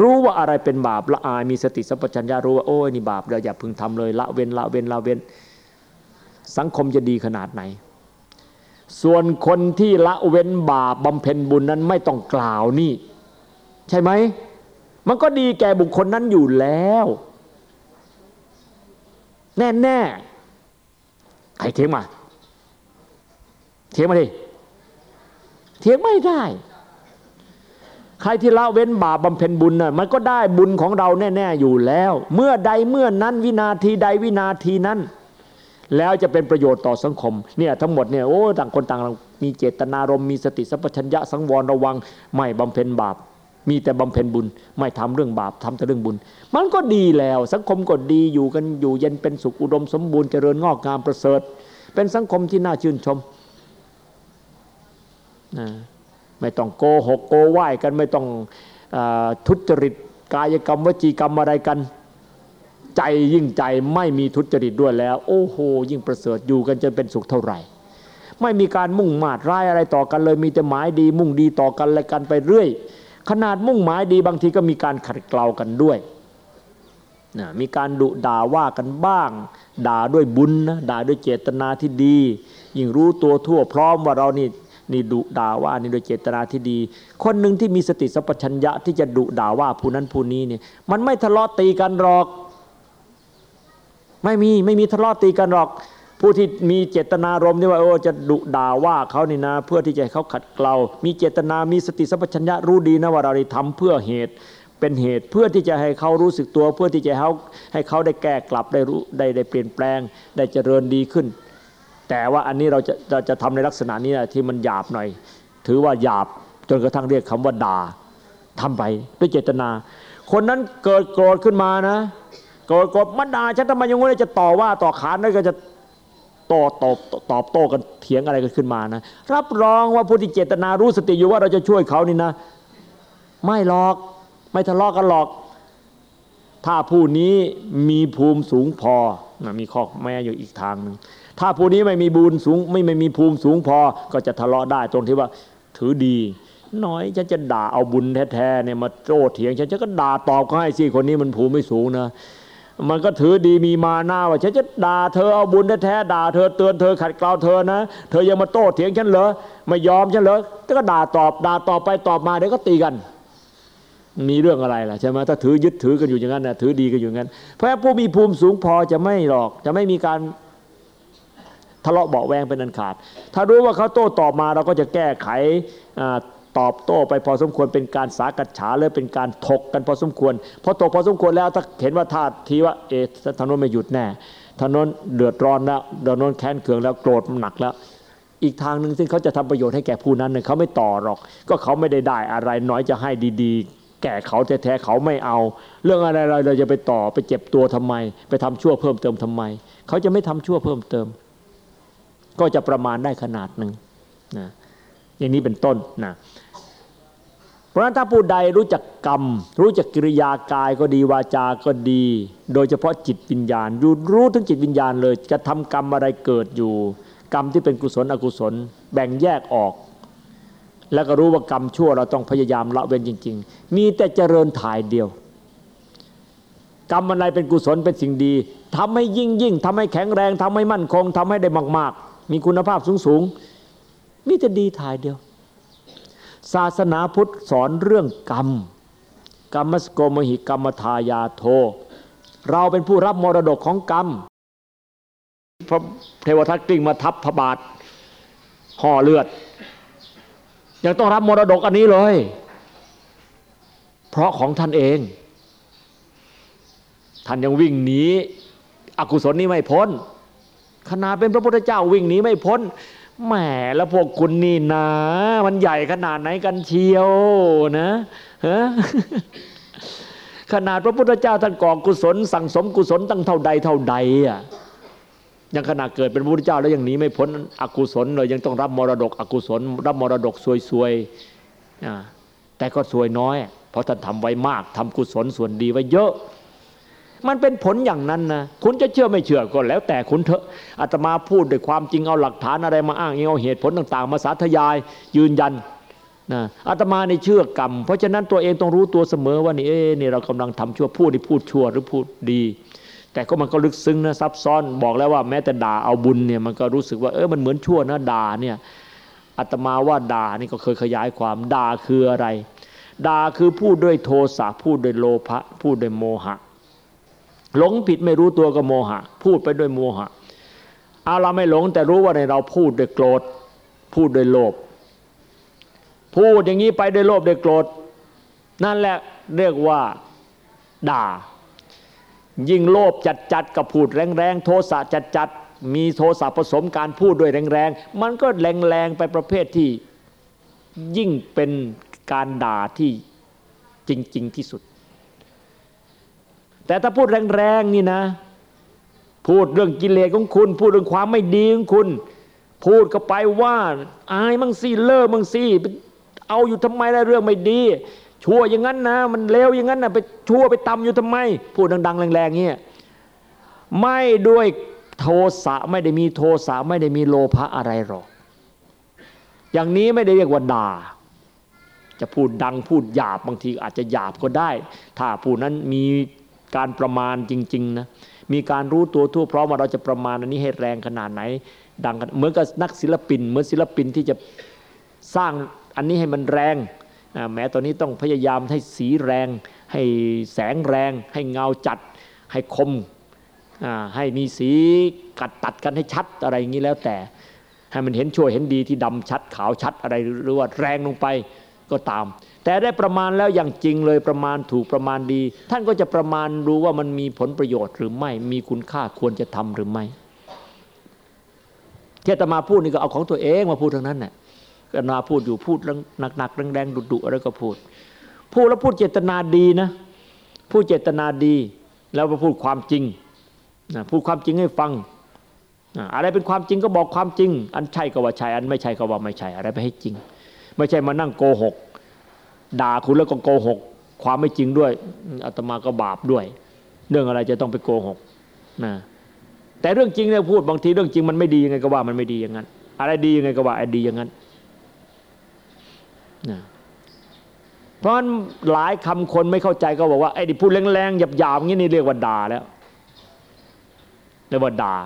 รู้ว่าอะไรเป็นบาปละอายมีสติสัพพัญญารู้ว่าโอ้ยนี่บาปเราอย่าพึงทำเลยละเว้นละเว้นละเว้น สังคมจะดีขนาดไหน ส่วนคนที่ละเว้นบาปบำเพ็ญบุญนั้นไม่ต้องกล่าวนี่ ใช่ไหม มันก็ดีแก่บุคคลนั้นอยู่แล้ว แน่แน่ใครเทียงมาเทียงมาดิเทียงไม่ได้ ใครที่ละเว้นบาปบำเพ็ญบุญน่ะมันก็ได้บุญของเราแน่ ๆ อยู่แล้ว เมื่อใดเมื่อนั้นวินาทีใดวินาทีนั้นแล้วจะเป็นประโยชน์ต่อสังคมเนี่ยทั้งหมดเนี่ยโอ้ต่างคนต่างมีเจตนารมมีสติสัพพัญญะสังวรระวัง ไม่บำเพ็ญบาป มีแต่บำเพ็ญบุญไม่ทำเรื่องบาปทำแต่เรื่องบุญ มันก็ดีแล้วสังคมก็ดีอยู่กันอยู่เย็นเป็นสุขอุดมสมบูรณ์เจริญงอกงามประเสริฐ เป็นสังคมที่น่าชื่นชมไม่ต้องโกหกโกไหว้กันไม่ต้องอทุจริตกายกรรมวจีกรรมอะไรกัน ใจยิ่งใจไม่มีทุจริตด้วยแล้ว โอ้โห ยิ่งประเสริฐอยู่กันจะเป็นสุขเท่าไหร่ ไม่มีการมุ่งมาดร้ายอะไรต่อกันเลยมีแต่หมายดีมุ่งดีต่อกันและกันไปเรื่อย ขนาดมุ่งหมายดีบางทีก็มีการขัดเกลากันด้วยนะมีการดุด่าว่ากันบ้าง ด่าด้วยบุญนะด่าด้วยเจตนาที่ดี ยิ่งรู้ตัวทั่วพร้อมว่าเรานี่นี่ดุด่าว่านี่โดยเจตนาที่ดี คนหนึ่งที่มีสติสัพพัญญะที่จะดุด่าว่าผู้นั้นผู้นี้เนี่ยมันไม่ทะเลาะตีกันหรอก ไม่มีไม่มีทะเลาะตีกันหรอก ผู้ที่มีเจตนารมณ์ที่ว่าโอ้จะดุด่าว่าเขานี่นะ เพื่อที่จะให้เขาขัดเกลา มีเจตนามีสติสัพพัญญะรู้ดีนะว่าเราได้ทำเพื่อเหตุเป็นเหตุเพื่อที่จะให้เขารู้สึกตัว เพื่อที่จะให้เขาให้เขาได้แก้กลับได้รู้ได้ได้เปลี่ยนแปลง ได้เจริญดีขึ้น แต่ว่าอันนี้เราจะเราจะทำในลักษณะนี้นะที่มันหยาบหน่อย ถือว่าหยาบจนกระทั่งเรียกคำว่าด่าทำไปด้วยเจตนา คนนั้นเกิดโกรธขึ้นมานะโกรธโกรธมันด่าฉันทำไมยังไงจะต่อว่าต่อขานแล้วก็จะ ตตอบตอบโต้กันเถียงอะไรกันขึ้นมานะรับรองว่าผู้ที่เจตนารู้สติอยู่ว่าเราจะช่วยเขานี่นะ ไม่หรอกไม่ทะเลาะกันหรอก ถ้าผู้นี้มีภูมิสูงพอมีข้อแม้อยู่อีกทางหนึ่งถ้าผู้นี้ไม่มีบุญสูงไม่ไม่มีภูมิสูงพอ ก็จะทะเลาะได้ตรงที่ว่าถือดีน้อยฉันจะด่าเอาบุญแท้ๆเนี่ยมาโต้เถียงฉันจะก็ด่าตอบก็ให้สิคนนี้มันภูมิไม่สูงนะ มันก็ถือดีมีมาหน้าว่าฉันจะด่าเธอเอาบุญแท้ๆด่าเธอเตือนเธอขัดเกลาเธอนะเธอยังมาโต้เถียงฉันเหรอไม่ยอมฉันเหรอก็ด่าตอบด่าตอบไปตอบมาเดี๋ยวก็ตีกัน มีเรื่องอะไรล่ะใช่ไหมถ้าถือยึดถือกันอยู่อย่างนั้นนะถือดีกันอยู่งั้น เพราะผู้มีภูมิสูงพอจะไม่หรอกจะไม่มีการทะเลาะเบาแวงเป็นอันขาด ถ้ารู้ว่าเขาโต้ตอบมาเราก็จะแก้ไข ตอบโต้ไปพอสมควรเป็นการสากัดฉาเลยเป็นการถกกันพอสมควรพอตกพอสมควรแล้วถ้าเห็นว่าท่าทีว่าเอถนนไม่หยุดแน่ถนนเดือดร้อนแล้วถนนแค้นเคืองแล้วโกรธหนักแล้ว อีกทางหนึ่งซึ่งเขาจะทำประโยชน์ให้แก่ผู้นั้นเนี่ยเขาไม่ต่อหรอก ก็เขาไม่ได้ได้อะไรน้อยจะให้ดีๆ แก่เขาแท้ๆเขาไม่เอา เรื่องอะไรเราจะไปต่อไปเจ็บตัวทำไม ไปทำชั่วเพิ่มเติมทำไม เขาจะไม่ทำชั่วเพิ่มเติม ก็จะประมาณได้ขนาดหนึ่งนะอย่างนี้เป็นต้นนะ เพราะฉะนั้นถ้าผู้ใดรู้จักกรรม รู้จักกิริยากายก็ดีวาจาก็ดี โดยเฉพาะจิตวิญญาณรู้รู้ถึงจิตวิญญาณเลยจะทำกรรมอะไรเกิดอยู่ กรรมที่เป็นกุศลอกุศล แบ่งแยกออก แล้วก็รู้ว่ากรรมชั่วเราต้องพยายามละเว้นจริง ๆ มีแต่เจริญถ่ายเดียว กรรมอะไรเป็นกุศลเป็นสิ่งดีทำให้ยิ่งยิ่งทำให้แข็งแรงทำให้มั่นคงทำให้ได้มาก ๆ มีคุณภาพสูงสูงมีแต่ดีถ่ายเดียว ศาสนาพุทธสอนเรื่องกรรม กรรมสโกมหิกรรมทายาโท เราเป็นผู้รับมรดกของกรรมพระเทวทัตกลิ้งมาทับพระบาทห่อเลือด ยังต้องรับมรดกอันนี้เลย เพราะของท่านเอง ท่านยังวิ่งหนีอกุศลนี้ไม่พ้นขนาดเป็นพระพุทธเจ้าวิ่งหนีไม่พ้น แหมแล้วพวกคุณนี่นะ มันใหญ่ขนาดไหนกันเชียวนะฮะขนาดพระพุทธเจ้าท่านก่อกุศล สั่งสมกุศลตั้งเท่าใดเท่าใดอะยังขนาดเกิดเป็นพระพุทธเจ้าแล้วยังหนีไม่พ้นอกุศลเลยยังต้องรับมรดกอกุศล รับมรดกซวยๆแต่ก็ซวยน้อย เพราะท่านทำไว้มากทำกุศลส่วนดีไว้เยอะ มันเป็นผลอย่างนั้นนะคุณจะเชื่อไม่เชื่อก็แล้วแต่คุณเถอะอาตมาพูดด้วยความจริงเอาหลักฐานอะไรมาอ้างเอาเหตุผลต่าง ๆ มาสาธยายยืนยันนะอาตมาในเชื่อกรรม เพราะฉะนั้นตัวเองต้องรู้ตัวเสมอว่านี่เอ๊นี่เรากำลังทำชั่วพูดที่พูดชั่วหรือพูดดี แต่ก็มันก็ลึกซึ้งนะซับซ้อนบอกแล้วว่าแม้แต่ด่าเอาบุญเนี่ยมันก็รู้สึกว่าเออมันเหมือนชั่วนะด่าเนี่ยอาตมาว่าด่านี่ก็เคยขยายความด่าคืออะไรด่าคือพูดด้วยโทสะพูดด้วยโลภะพูดด้วยโมหะ หลงผิดไม่รู้ตัวก็โมหะ พูดไปด้วยโมหะเอาเราไม่หลงแต่รู้ว่าในเราพูดด้วยโกรธ พูดด้วยโลภพูดอย่างนี้ไปด้วยโลภด้วยโกรธ นั่นแหละเรียกว่าด่า ยิ่งโลภจัดจัดกับพูดแรงแรงโทสะจัดจัดมีโทสะผสมการพูดด้วยแรงแรงมันก็แรงแรงไปประเภทที่ยิ่งเป็นการด่าที่จริง ๆ ที่สุด แต่ถ้าพูดแรงๆนี่นะ พูดเรื่องกิเลสของคุณ พูดเรื่องความไม่ดีของคุณ พูดก็ไปว่า อายมั่งสิเลิกมั่งสิเอาอยู่ทำไมล่ะเรื่องไม่ดี ชั่วอย่างนั้นนะ มันเลวอย่างนั้นนะไปชั่วไปตำอยู่ทำไม พูดดังๆ แรงๆเงี้ยไม่ด้วยโทสะไม่ได้มีโทสะไม่ได้มีโลภะอะไรหรอก อย่างนี้ไม่ได้เรียกว่าด่า จะพูดดังพูดหยาบบางทีอาจจะหยาบก็ได้ ถ้าผู้นั้นมี การประมาณจริงๆนะมีการรู้ตัวทั่วพร้อมว่าเราจะประมาณอันนี้ให้แรงขนาดไหน ดังกันเหมือนกับนักศิลปิน เหมือนศิลปินที่จะสร้างอันนี้ให้มันแรงแม้ตอนนี้ต้องพยายามให้สีแรง ให้แสงแรง ให้เงาจัด ให้คมให้มีสีกัดตัดกันให้ชัดอะไรอย่างนี้แล้วแต่ ให้มันเห็นช่วยเห็นดีที่ดำชัดขาวชัดอะไรหรือว่าแรงลงไปก็ตาม แต่ได้ประมาณแล้วอย่างจริงเลยประมาณถูกประมาณดี ท่านก็จะประมาณรู้ว่ามันมีผลประโยชน์หรือไม่มีคุณค่าควรจะทำหรือไม่ที่ตมาพูดนี่ก็เอาของตัวเองมาพูดทั้งนั้นแหละก็นาพูดอยู่พูดหนักๆแรงๆดุๆอะไรก็พูด พูดแล้วพูดเจตนาดีนะพูดเจตนาดี แล้วมาพูดความจริงนะพูดความจริงให้ฟังอะไรเป็นความจริงก็บอกความจริง อันใช่ก็ว่าใช่อันไม่ใช่ก็ว่าไม่ใช่อะไรไปให้จริง ไม่ใช่มานั่งโกหก ด่าคุณแล้วก็โกหก ความไม่จริงด้วยอาตมาก็บาปด้วย เรื่องอะไรจะต้องไปโกหกนะแต่เรื่องจริงเนี่ยพูดบางทีเรื่องจริงมันไม่ดียังไงก็ว่ามันไม่ดีอย่างนั้น อะไรดียังไงก็ว่าไอ้ดีอย่างนั้นนะเพราะหลายคำคนไม่เข้าใจก็บอกว่าไอ้ที่พูดแรงๆหยาบๆงี้นี่เรียกว่าด่าแล้วเรียกว่าด่า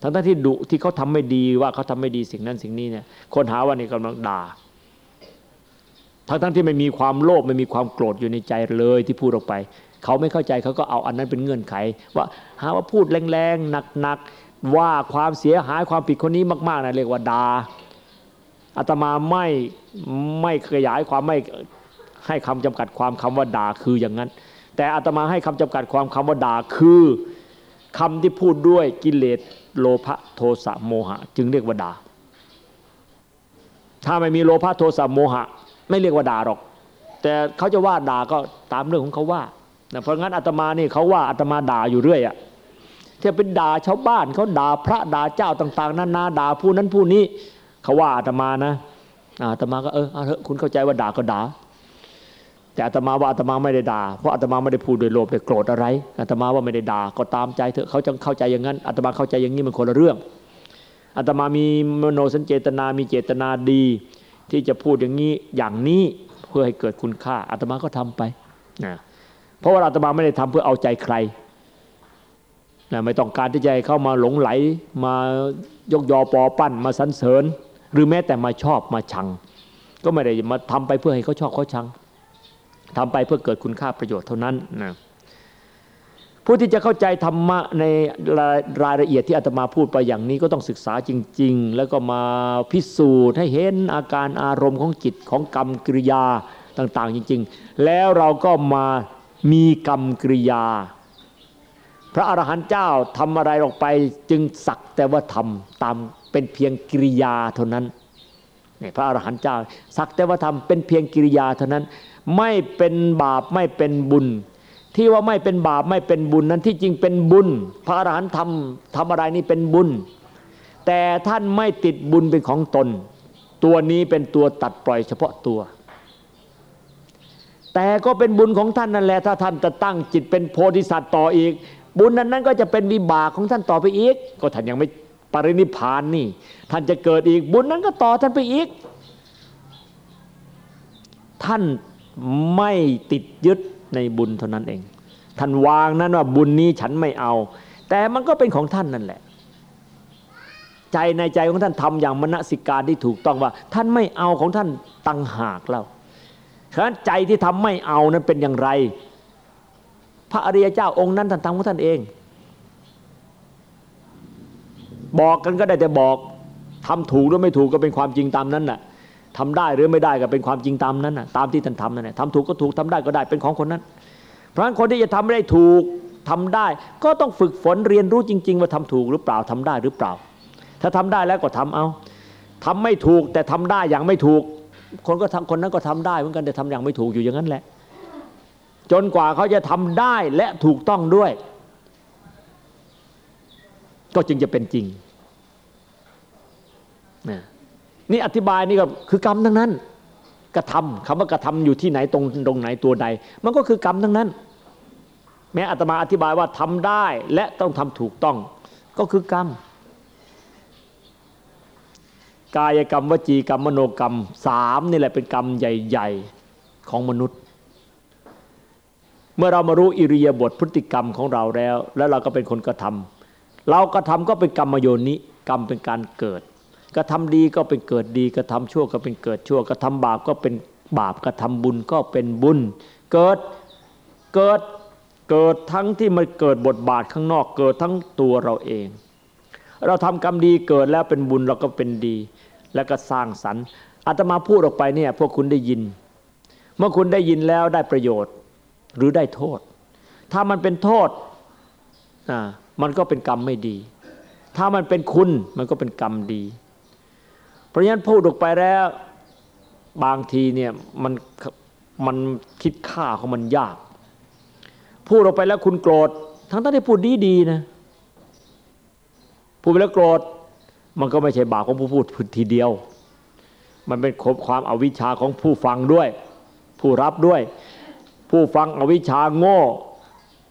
ทั้งที่ดุที่เขาทำไม่ดีว่าเขาทำไม่ดีสิ่งนั้นสิ่งนี้เนี่ยคนหาว่านี่กำลังด่า ทั้งทั้งที่ไม่มีความโลภไม่มีความโกรธอยู่ในใจเลยที่พูดออกไป เขาไม่เข้าใจเขาก็เอาอันนั้นเป็นเงื่อนไข ว่าหาว่าพูดแรงๆหนักๆว่าความเสียหายความผิดคนนี้มากๆนะเรียกว่าดาอาตมาไม่ไม่ขยายความไม่ให้คำจำกัดความคำว่าด่าคืออย่างนั้น แต่อาตมาให้คำจำกัดความคำว่าด่าคือคำที่พูดด้วยกิเลสโลภะโทสะโมหะ จึงเรียกว่าด่าถ้าไม่มีโลภะโทสะโมหะ ไม่เรียกว่าด่าหรอก แต่เขาจะว่าด่าก็ตามเรื่องของเขาว่าเพราะงั้นอาตมานี่เขาว่าอาตมาด่าอยู่เรื่อยอะที่เป็นด่าชาวบ้านเขาด่าพระด่าเจ้าต่าง ๆนานาด่าผู้นั้นผู้นี้เขาว่าอาตมานะอาตมาก็เออเอาเถอะคุณเข้าใจว่าด่าก็ด่าแต่อาตมาว่าอาตมาไม่ได้ด่าเพราะอาตมาไม่ได้พูดโดยโลภโดยโกรธอะไรอาตมาว่าไม่ได้ด่าก็ตามใจเถอะเขาจะเข้าใจอย่างนั้นอาตมาเข้าใจอย่างนี้มันคนละเรื่องอาตมามีมโนสัญเจตนา มีเจตนาดี ที่จะพูดอย่างนี้อย่างนี้เพื่อให้เกิดคุณค่าอาตมาก็ทำไปนะเพราะว่าอาตมาไม่ได้ทำเพื่อเอาใจใครนะไม่ต้องการที่จะให้เข้ามาหลงไหล มายกยอปอปั้นมาสรรเสริญ หรือแม้แต่มาชอบมาชัง ก็ไม่ได้มาทำไปเพื่อให้เขาชอบเขาชังทำไปเพื่อเกิดคุณค่าประโยชน์เท่านั้นนะ ผู้ที่จะเข้าใจธรรมะในรายละเอียดที่อาตมาพูดไปอย่างนี้ก็ต้องศึกษาจริง ๆ แล้วก็มาพิสูจน์ให้เห็นอาการอารมณ์ของจิตของกรรมกริยาต่างๆ จริง ๆ แล้วเราก็มามีกรรมกริยา พระอรหันต์เจ้าทำอะไรออกไปจึงสักแต่ว่าทำตามเป็นเพียงกิริยาเท่านั้นนี่พระอรหันต์เจ้า สักแต่ว่าทำเป็นเพียงกิริยาเท่านั้น ไม่เป็นบาปไม่เป็นบุญ ที่ว่าไม่เป็นบาปไม่เป็นบุญนั้นที่จริงเป็นบุญ พระอรหันต์ทำทำอะไรนี่เป็นบุญ แต่ท่านไม่ติดบุญเป็นของตน ตัวนี้เป็นตัวตัดปล่อยเฉพาะตัว แต่ก็เป็นบุญของท่านนั่นแหละถ้าท่านจะตั้งจิตเป็นโพธิสัตว์ต่ออีก บุญนั้นนั้นก็จะเป็นวิบากของท่านต่อไปอีก ก็ท่านยังไม่ปรินิพานนี่ ท่านจะเกิดอีกบุญนั้นก็ต่อท่านไปอีก ท่านไม่ติดยึด ในบุญเท่านั้นเอง ท่านวางนั้นว่าบุญนี้ฉันไม่เอา แต่มันก็เป็นของท่านนั่นแหละ ใจในใจของท่านทำอย่างมณสิการที่ถูกต้องว่า ท่านไม่เอาของท่านตังหากแล้วฉะนั้นใจที่ทำไม่เอานั้นเป็นอย่างไร พระอริยเจ้าองค์นั้นท่านทำของท่านเอง บอกกันก็ได้แต่บอกทำถูกหรือไม่ถูกก็เป็นความจริงตามนั้นน่ะ ทำได้หรือไม่ได้ก็เป็นความจริงตามนั้นน่ะตามที่ท่านทำนั่นแหละทำถูกก็ถูกทำได้ก็ได้เป็นของคนนั้น เพราะฉะนั้นคนที่จะทำได้ถูกทำได้ ก็ต้องฝึกฝนเรียนรู้จริง ๆ ว่าทำถูกหรือเปล่าทำได้หรือเปล่า ถ้าทำได้แล้วก็ทำเอาทำไม่ถูกแต่ทำได้อย่างไม่ถูก คนก็ทำคนนั้นก็ทำได้เหมือนกันแต่ทำอย่างไม่ถูกอยู่อย่างนั้นแหละ จนกว่าเขาจะทำได้และถูกต้องด้วย ก็จึงจะเป็นจริงนี่ นี่อธิบายนี่ก็คือกรรมทั้งนั้น กระทำคำว่ากระทำอยู่ที่ไหนตรงตรงไหนตัวใด มันก็คือกรรมทั้งนั้น แม้อาตมาอธิบายว่าทำได้และต้องทำถูกต้อง ก็คือกรรม กายกรรมวจีกรรมมโนกรรมสามนี่แหละเป็นกรรมใหญ่ ๆของมนุษย์ เมื่อเรามารู้อิริยาบถพฤติกรรมของเราแล้ว แล้วเราก็เป็นคนกระทำเรากระทำก็เป็นกรรมโยนิกรรมเป็นการเกิด กระทำดีก็เป็นเกิดดีกระทำชั่วก็เป็นเกิดชั่วกระทำบาปก็เป็นบาปกระทำบุญก็เป็นบุญ เกิดเกิดเกิดทั้งที่มันเกิดบทบาทข้างนอกเกิดทั้งตัวเราเอง เราทำกรรมดีเกิดแล้วเป็นบุญเราก็เป็นดี แล้วก็สร้างสรรค์อาตมาพูดออกไปเนี่ยพวกคุณได้ยิน เมื่อคุณได้ยินแล้วได้ประโยชน์หรือได้โทษ ถ้ามันเป็นโทษอ่ามันก็เป็นกรรมไม่ดี ถ้ามันเป็นคุณมันก็เป็นกรรมดี ราะฉะนั้นพูดออกไปแล้วบางทีเนี่ยมันมันคิดค่าของมันยาก พูดออกไปแล้วคุณโกรธ ทั้งที่พูดดีดีนะพูดไปแล้วโกรธ มันก็ไม่ใช่บาปของผู้พูดทีเดียว มันเป็นความอาวิชชาของผู้ฟังด้วย ผู้รับด้วย ผู้ฟังอวิชชาโง่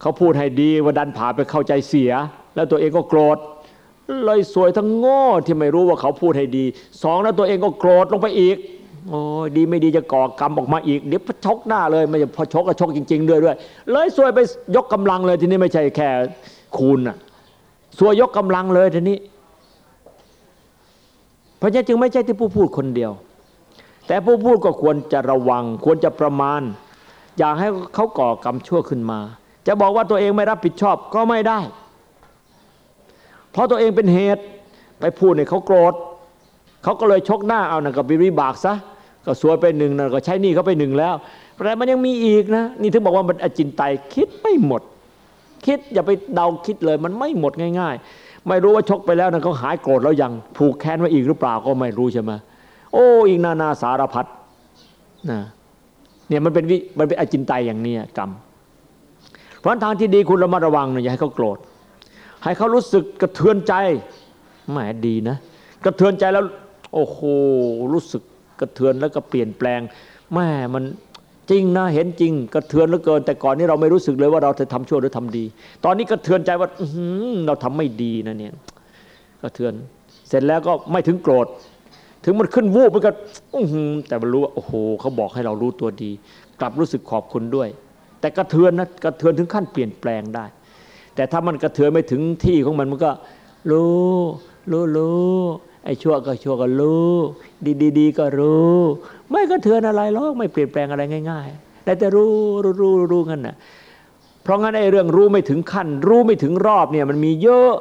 เขาพูดให้ดีว่าดันผ่าไปเข้าใจเสีย แล้วตัวเองก็โกรธ เลยสวยทั้งโง่ที่ไม่รู้ว่าเขาพูดให้ดีสองแล้วตัวเองก็โกรธลงไปอีกโอ้ดีไม่ดีจะก่อกรรมออกมาอีกเดี๋ยวชกหน้าเลยไม่พอชกก็ชกจริง ๆ ด้วยด้วยเลยสวยไปยกกำลังเลยทีนี้ไม่ใช่แค่คูณอะสวยยกกำลังเลยทีนี้ เพราะฉะนั้นจึงไม่ใช่ที่ผู้พูดคนเดียว แต่ผู้พูดก็ควรจะระวัง ควรจะประมาณ อยากให้เขาก่อกรรมชั่วขึ้นมา จะบอกว่าตัวเองไม่รับผิดชอบก็ไม่ได้ เพราะตัวเองเป็นเหตุไปพูดเนี่ยเขาโกรธเขาก็เลยชกหน้าเอานะก็บิริบากซะก็สวยไปหนึ่งนะก็ใช้นี่เขาไปหนึ่งแล้วแต่มันยังมีอีกนะ นี่ถึงบอกว่ามันอจินไตยคิดไม่หมด คิดอย่าไปเดาคิดเลย มันไม่หมดง่าย ๆ ไม่รู้ว่าชกไปแล้วนะเขาหายโกรธแล้วยังผูกแค้นไว้อีกหรือเปล่าก็ไม่รู้ใช่ไหมโอ้อีกนานาสารพัดนะเนี่ยมันเป็นวิมันเป็นอจินไตยอย่างนี้กรรมเพราะทางที่ดีคุณระมัดระวังนะอย่าให้เขาโกรธ ให้เขารู้สึกกระเทือนใจแหมดีนะ กระเทือนใจแล้ว โอ้โหรู้สึกกระเทือนแล้วก็เปลี่ยนแปลงแม่มันจริงนะเห็นจริง กระเทือนเหลือเกิน แต่ก่อนนี้เราไม่รู้สึกเลยว่าเราจะทำชั่วหรือทำดี ตอนนี้กระเทือนใจว่าเราทำไม่ดีนะเนี่ยกระเทือน เสร็จแล้วก็ไม่ถึงโกรธ ถึงมันขึ้นวูบมันก็แต่มันรู้ว่าโอ้โหเขาบอกให้เรารู้ตัวดี กลับรู้สึกขอบคุณด้วย แต่กระเทือนนะกระเทือนถึงขั้นเปลี่ยนแปลงได้ แต่ถ้ามันกระเทือนไม่ถึงที่ของมันมันก็ รู้ รู้รู้ไอ้ชั่วก็ชั่วก็รู้ ดีดีดีก็รู้ ไม่กระเทือนอะไรหรอกไม่เปลี่ยนแปลงอะไรง่ายๆ แต่แต่รู้รู้รู้รู้กันน่ะเพราะงั้นไอ้เรื่องรู้ไม่ถึงขั้น รู้ไม่ถึงรอบเนี่ยมันมีเยอะ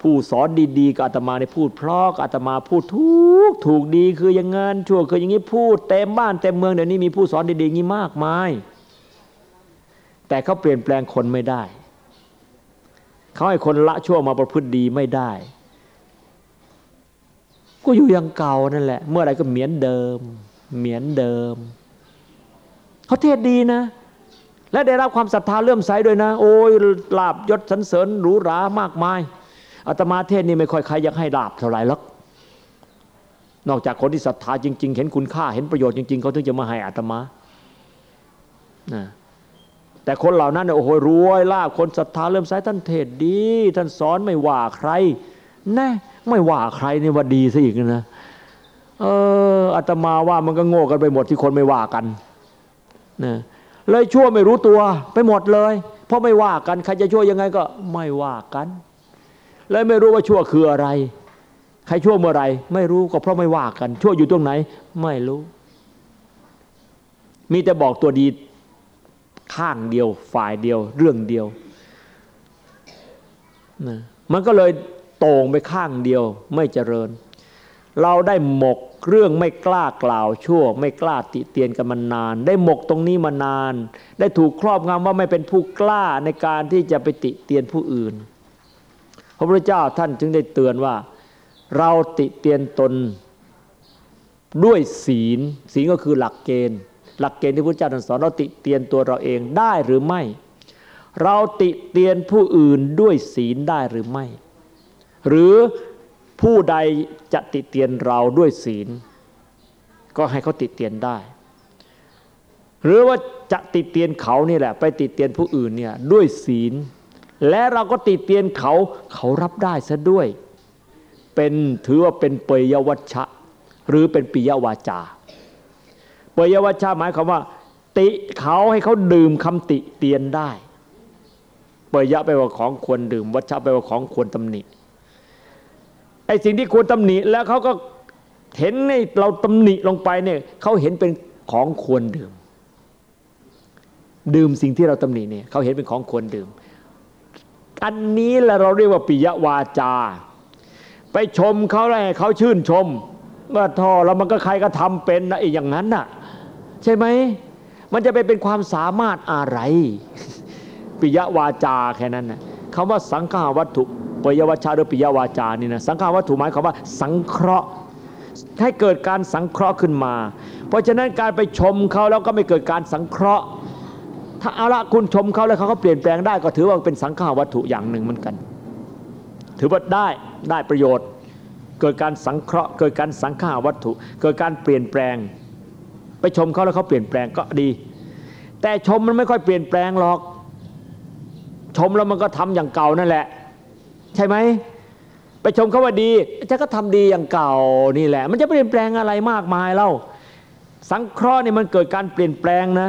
ผู้สอนดีๆกับอาตมาในพูดเพราะอาตมาพูดถูกถูกดีคืออย่างงั้นชั่วคืออย่างนี้พูดเต็มบ้านเต็มเมืองเดี๋ยวนี้มีผู้สอนดีๆงี้มากมาย แต่เขาเปลี่ยนแปลงคนไม่ได้ เขาให้คนละชั่วมาประพฤติดีไม่ได้ ก็อยู่อย่างเก่านั่นแหละ เมื่อไรก็เหมือนเดิม เหมือนเดิม เขาเทศดีนะ และได้รับความศรัทธาเลื่อมใสด้วยนะ โอ้ยลาบยศสันเสริญหรูหรามากมายอาตมาเทศนี่ไม่ค่อยใครอยากให้ลาบเท่าไหร่หรอกนอกจากคนที่ศรัทธาจริง ๆ เห็นคุณค่าเห็นประโยชน์จริง ๆเขาถึงจะมาให้อาตมานะ แต่คนเหล่านั้นเนี่ยโอ้โหรวยลาบคนศรัทธาเริ่มใสท่านเทศดี ท่านสอนไม่ว่าใครแน่ไม่ว่าใครนี่ว่าดีซะอีกนะเอออาตมาว่ามันก็โง่กันไปหมดที่คนไม่ว่ากันนะเลยชั่วไม่รู้ตัวไปหมดเลย เพราะไม่ว่ากันใครจะชั่วยังไงก็ไม่ว่ากันเลยไม่รู้ว่าชั่วคืออะไร ใครชั่วเมื่อไรไม่รู้ก็เพราะไม่ว่ากัน ชั่วอยู่ตรงไหน ไม่รู้ มีแต่บอกตัวดี ข้างเดียว ฝ่ายเดียว เรื่องเดียวนะมันก็เลยโต่งไปข้างเดียวไม่เจริญ เราได้หมกเรื่องไม่กล้ากล่าวชั่ว ไม่กล้าติเตียนกันมานาน ได้หมกตรงนี้มานาน ได้ถูกครอบงำว่าไม่เป็นผู้กล้าในการที่จะไปติเตียนผู้อื่น พระพุทธเจ้าท่านจึงได้เตือนว่า เราติเตียนตนด้วยศีล ศีลก็คือหลักเกณฑ์ หลักเกณฑ์ที่พระเจ้าสอนเราติเตียนตัวเราเองได้หรือไม่ เราติเตียนผู้อื่นด้วยศีลได้หรือไม่ หรือผู้ใดจะติเตียนเราด้วยศีล ก็ให้เขาติเตียนได้ หรือว่าจะติเตียนเขานี่แหละ ไปติเตียนผู้อื่นเนี่ยด้วยศีล และเราก็ติเตียนเขาเขารับได้ซะด้วย เป็นถือว่าเป็นเปยวัชชะ หรือเป็นปิยวาจา เปยวัชชะหมายความว่า ติเขาให้เขาดื่มคำติเตียนได้เปยยะไปว่าของควรดื่ม วัชชะไปว่าของควรตำหนิไอ้สิ่งที่ควรตำหนิแล้วเขาก็เห็นในเราตำหนิลงไปเนี่ยเขาเห็นเป็นของควรดื่ม ดื่มสิ่งที่เราตำหนิเนี่ยเขาเห็นเป็นของควรดื่ม อันนี้แหละเราเรียกว่าปิยวาจา ไปชมเขาอะไรเขาชื่นชมว่าทอแล้วมันก็ใครก็ทำเป็นนะไอ้อย่างนั้นน่ะ ใช่ไหม มันจะไปเป็นความสามารถอะไร ปิยวาจาแค่นั้นนะคำว่าสังขาวัตถุปิยวัชาหรือปิยวาจานี่นะสังฆาวัตถุหมายความว่า สังเคราะห์ให้เกิดการสังเคราะห์ขึ้นมา เพราะฉะนั้นการไปชมเขาแล้วก็ไม่เกิดการสังเคราะห์ ถ้าเอาละคุณชมเขาแล้วเขาก็เปลี่ยนแปลงได้ก็ถือว่าเป็นสังฆาวัตถุอย่างหนึ่งเหมือนกัน ถือว่าได้ได้ประโยชน์ เกิดการสังเคราะห์ เกิดการสังฆาวัตถุ เกิดการเปลี่ยนแปลง ไปชมเขาแล้วเขาเปลี่ยนแปลงก็ดี แต่ชมมันไม่ค่อยเปลี่ยนแปลงหรอก ชมแล้วมันก็ทำอย่างเก่านั่นแหละ ใช่ไหมไปชมเขาว่าดีจะก็ทำดีอย่างเก่านี่แหละ มันจะเปลี่ยนแปลงอะไรมากมายเล่าสังเคราะห์นี่มันเกิดการเปลี่ยนแปลงนะ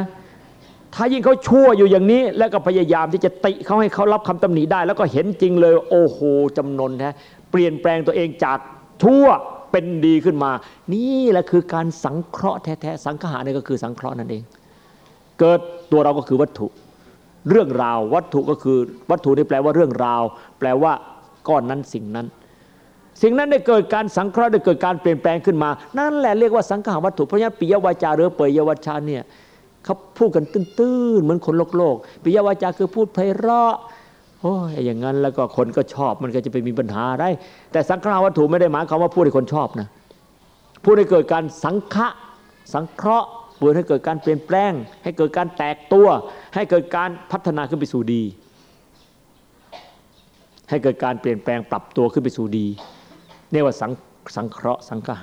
ถ้ายิ่งเขาชั่วอยู่อย่างนี้ แล้วก็พยายามที่จะติเขาให้เขารับคำตำหนิได้ แล้วก็เห็นจริงเลย โอ้โหจำนนแท้เปลี่ยนแปลงตัวเองจากชั่ว เป็นดีขึ้นมา นี่แหละคือการสังเคราะห์แท้ๆสังขารนี่ก็คือสังเคราะห์นั่นเอง เกิดตัวเราก็คือวัตถุ เรื่องราววัตถุก็คือวัตถุนี่แปลว่าเรื่องราว แปลว่าก้อนนั้นสิ่งนั้น สิ่งนั้นได้เกิดการสังเคราะห์ได้เกิดการเปลี่ยนแปลงขึ้นมา นั่นแหละเรียกว่าสังขารวัตถุเพราะฉะนั้นปิยวาจาหรือเปยยวาจาเนี่ยเขาพูดกันตื้นๆเหมือนคนโลกโลกปิยวาจาคือพูดไพเราะ โอ้ยอย่างนั้นแล้วก็คนก็ชอบมันก็จะไปมีปัญหาได้ แต่สังขาวัตถุไม่ได้หมายความว่าพูดให้คนชอบนะพูดให้เกิดการสังฆะสังเคราะห์เปิดให้เกิดการเปลี่ยนแปลง ให้เกิดการแตกตัว ให้เกิดการพัฒนาขึ้นไปสู่ดี ให้เกิดการเปลี่ยนแปลงปรับตัวขึ้นไปสู่ดีเรียกว่าสังสังเคราะห์สังฆะ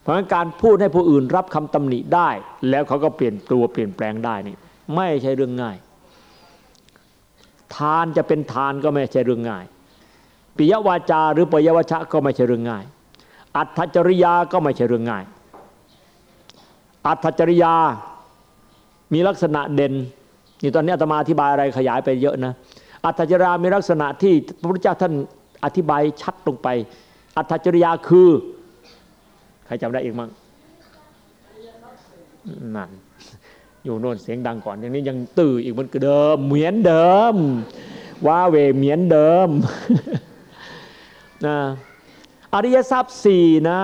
เพราะฉะนั้นการพูดให้ผู้อื่นรับคำตำหนิได้ แล้วเขาก็เปลี่ยนตัวเปลี่ยนแปลงได้นี่ไม่ใช่เรื่องง่าย ทานจะเป็นทานก็ไม่ใช่เรื่องง่ายปิยวาจาหรือปยวชะก็ไม่ใช่เรื่องง่าย อัตถจริยาก็ไม่ใช่เรื่องง่าย อัตถจริยามีลักษณะเด่นนี่ตอนนี้อาตมาอธิบายอะไรขยายไปเยอะนะอัตถจริยามีลักษณะที่พระพุทธเจ้าท่านอธิบายชัดลงไป อัตถจริยาคือ ใครจำได้อีกมั้งนั่น อยู่โน่นเสียงดังก่อนอย่างนี้ยังตื่นอีกมันก็เดิม เหมือนเดิม ว่าเวเหมือนเดิมนะอริยทรัพย์สี่นะ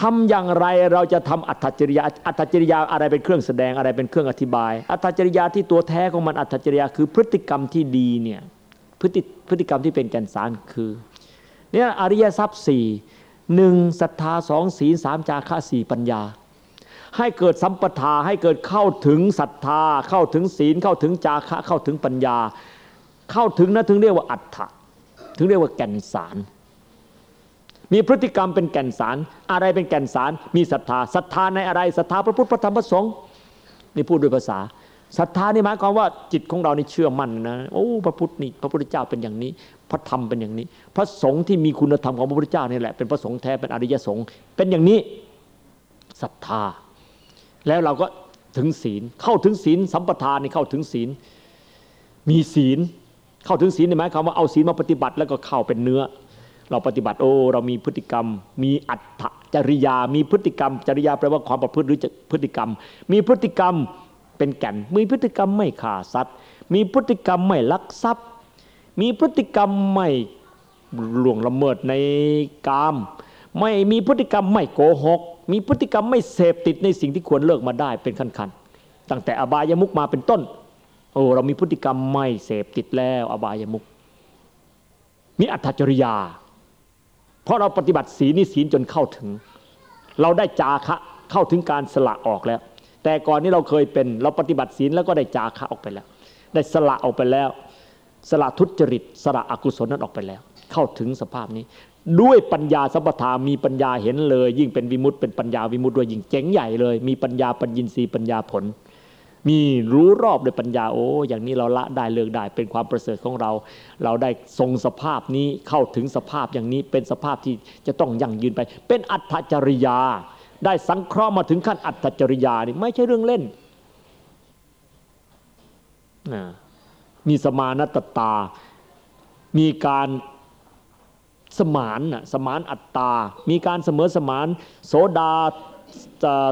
ทำอย่างไรเราจะทำอัตถจริยาอัตถจริยาอะไรเป็นเครื่องแสดงอะไรเป็นเครื่องอธิบาย อัตถจริยาที่ตัวแท้ของมันอัตถจริยาคือพฤติกรรมที่ดีเนี่ยพฤติพฤติกรรมที่เป็นแก่นสารคือเนี่ยอริยทรัพย์สี่หนึ่งศรัทธาสองศีลสามจาระสี่ปัญญา ให้เกิดสัมปทาให้เกิดเข้าถึงศรัทธา เข้าถึงศีลเข้าถึงจาระเข้าถึงปัญญา เข้าถึงนะถึงเรียกว่าอัตถะถึงเรียกว่าแก่นสาร มีพฤติกรรมเป็นแก่นสาร อะไรเป็นแก่นสาร มีศรัทธาศรัทธาในอะไรศรัทธาพระพุทธพระธรรมพระสงฆ์นี่พูดด้วยภาษาศรัทธานี่หมายความว่าจิตของเรานี่เชื่อมั่นนะโอ้พระพุทธนี่พระพุทธเจ้าเป็นอย่างนี้ พระธรรมเป็นอย่างนี้ พระสงฆ์ที่มีคุณธรรมของพระพุทธเจ้านี่แหละเป็นพระสงฆ์แท้เป็นอริยสงฆ์เป็นอย่างนี้ศรัทธา แล้วเราก็ถึงศีลเข้าถึงศีลสัมปทานนี่เข้าถึงศีล มีศีลเข้าถึงศีลหมายความว่าเอาศีลมาปฏิบัติแล้วก็เข้าเป็นเนื้อ เราปฏิบัติโอ้เรามีพฤติกรรม มีอัตถจริยา มีพฤติกรรม จริยาแปลว่าความประพฤติหรือพฤติกรรม มีพฤติกรรมเป็นแก่น มีพฤติกรรมไม่ฆ่าสัตว์ มีพฤติกรรมไม่ลักทรัพย์ มีพฤติกรรมไม่ล่วงละเมิดในกาม ไม่มีพฤติกรรมไม่โกหก มีพฤติกรรมไม่เสพติดในสิ่งที่ควรเลิกมาได้เป็นขั้นๆตั้งแต่อบายมุกมาเป็นต้นโอ้เรามีพฤติกรรมไม่เสพติดแล้วอบายมุกมีอัตจริยา เพราะเราปฏิบัติศีลนี่ศีลจนเข้าถึง เราได้จาคะเข้าถึงการสละออกแล้ว แต่ก่อนนี้เราเคยเป็นเราปฏิบัติศีลแล้วก็ได้จาคะออกไปแล้ว ได้สละออกไปแล้ว สละทุจริต สละอกุศลนั้นออกไปแล้ว เข้าถึงสภาพนี้ ด้วยปัญญาสัมปทามีปัญญาเห็นเลย ยิ่งเป็นวิมุตต์เป็นปัญญาวิมุตต์ด้วยยิ่งเจ๋งใหญ่เลย มีปัญญาปัญญินทรีย์ปัญญาผล มีรู้รอบด้วยปัญญาโอ้อย่างนี้เราละได้เลิกได้เป็นความประเสริฐของเรา เราได้ทรงสภาพนี้เข้าถึงสภาพอย่างนี้เป็นสภาพที่จะต้องยั่งยืนไป เป็นอัตถจริยา ได้สังเคราะห์มาถึงขั้นอัตถจริยานี่ไม่ใช่เรื่องเล่นมีสมานตตา มีการ สมานสมานอัตตา มีการเสมอสมานโสดา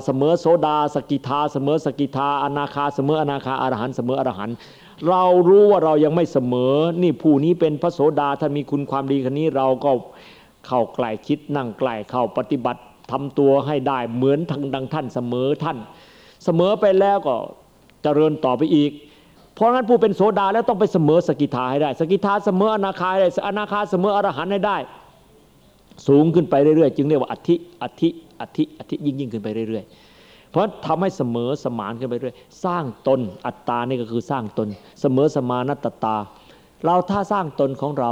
เสมอโสดาสกิทาเสมอสกิทาอนาคาเสมออนาคาอรหันเสมออรหันเรารู้ว่าเรายังไม่เสมอ นี่ผู้นี้เป็นพระโสดาท่านมีคุณความดีคนนี้เราก็เข้าใกล้คิดนั่งใกล้เข้าปฏิบัติทำตัวให้ได้เหมือนทางดังท่านเสมอท่าน เสมอไปแล้วก็เจริญต่อไปอีก เพราะงั้นผู้เป็นโสดาแล้วต้องไปเสมอสกิทาให้ได้ สกิทาเสมออนาคาได้อนาคาเสมออรหันให้ได้ สูงขึ้นไปเรื่อยๆ จึงเรียกว่าอธิอธิอธิอธิยิ่งยิ่งขึ้นไปเรื่อยๆ เพราะทำให้เสมอสมานขึ้นไปเรื่อยสร้างตนอัตตานี่ก็คือสร้างตน เสมอสมานัตตา เราถ้าสร้างตนของเรา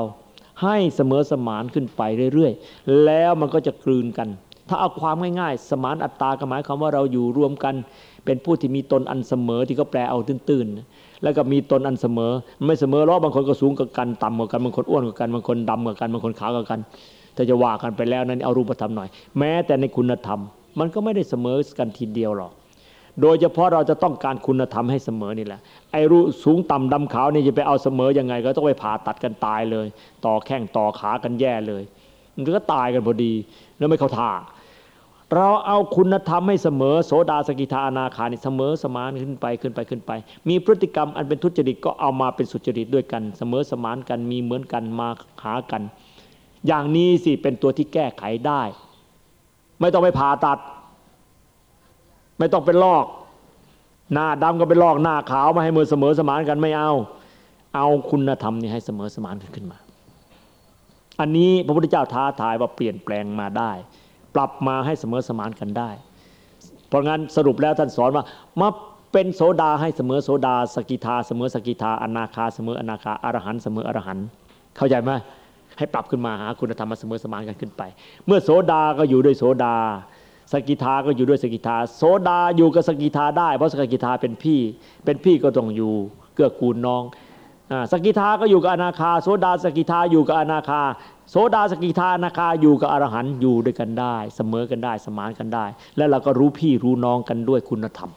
ให้เสมอสมานขึ้นไปเรื่อยๆ แล้วมันก็จะกลืนกัน ถ้าเอาความง่ายๆ สมานอัตตาก็หมายความว่าเราอยู่รวมกัน เป็นผู้ที่มีตนอันเสมอที่เขาแปลเอาตื้นๆ แล้วก็มีตนอันเสมอ ไม่เสมอหรอกบางคนก็สูงกว่ากันต่ำกว่ากันบางคนอ้วนกว่ากันบางคนดำกว่ากันบางคนขาวกว่ากันถ้าจะว่ากันไปแล้วนั้นเอารูปธรรมหน่อย แม้แต่ในคุณธรรม มันก็ไม่ได้เสมอกันทีเดียวหรอกโดยเฉพาะเราจะต้องการคุณธรรมให้เสมอนี่แหละไอ้รู้สูงต่ำดำขาวนี่จะไปเอาเสมอยังไง ก็ต้องไปผ่าตัดกันตายเลย ต่อแข้งต่อขากันแย่เลยมันก็ตายกันพอดีแล้วไม่เข้าท่า เราเอาคุณธรรมให้เสมอ โสดาสกิทาอนาคานี่เสมอสมานขึ้นไปขึ้นไปขึ้นไป มีพฤติกรรมอันเป็นทุจริตก็เอามาเป็นสุจริตด้วยกัน เสมอสมานกันมีเหมือนกันมาหากัน อย่างนี้สิเป็นตัวที่แก้ไขได้ ไม่ต้องไปผ่าตัด ไม่ต้องเป็นลอก หน้าดำก็เป็นลอกหน้าขาวมาให้มือเสมอสมานกันไม่เอา เอาคุณธรรมนี่ให้เสมอสมานขึ้นมา อันนี้พระพุทธเจ้าท้าทายว่าเปลี่ยนแปลงมาได้ ปรับมาให้เสมอสมานกันได้ เพราะงั้นสรุปแล้วท่านสอนว่ามาเป็นโสดาให้เสมอโสดา สกิทาเสมอสกิทาอนาคาเสมออนาคาอรหันต์เสมออรหันต์เข้าใจไหมให้ปรับขึ้นมาหาคุณธรรมมาเสมอสมานกันขึ้นไป เมื่อโสดาก็อยู่ด้วยโสดา สกิทาก็อยู่ด้วยสกิทา โสดาอยู่กับสกิทาได้ เพราะสกิทาเป็นพี่ เป็นพี่ก็ต้องอยู่เกื้อกูลน้อง สกิทาก็อยู่กับอนาคา โสดาสกิทาอยู่กับอนาคา โสดาสกิทานาคาอยู่กับอรหันต์อยู่ด้วยกันได้ เสมอกันได้ สมานกันได้ แล้วเราก็รู้พี่รู้น้องกันด้วยคุณธรรม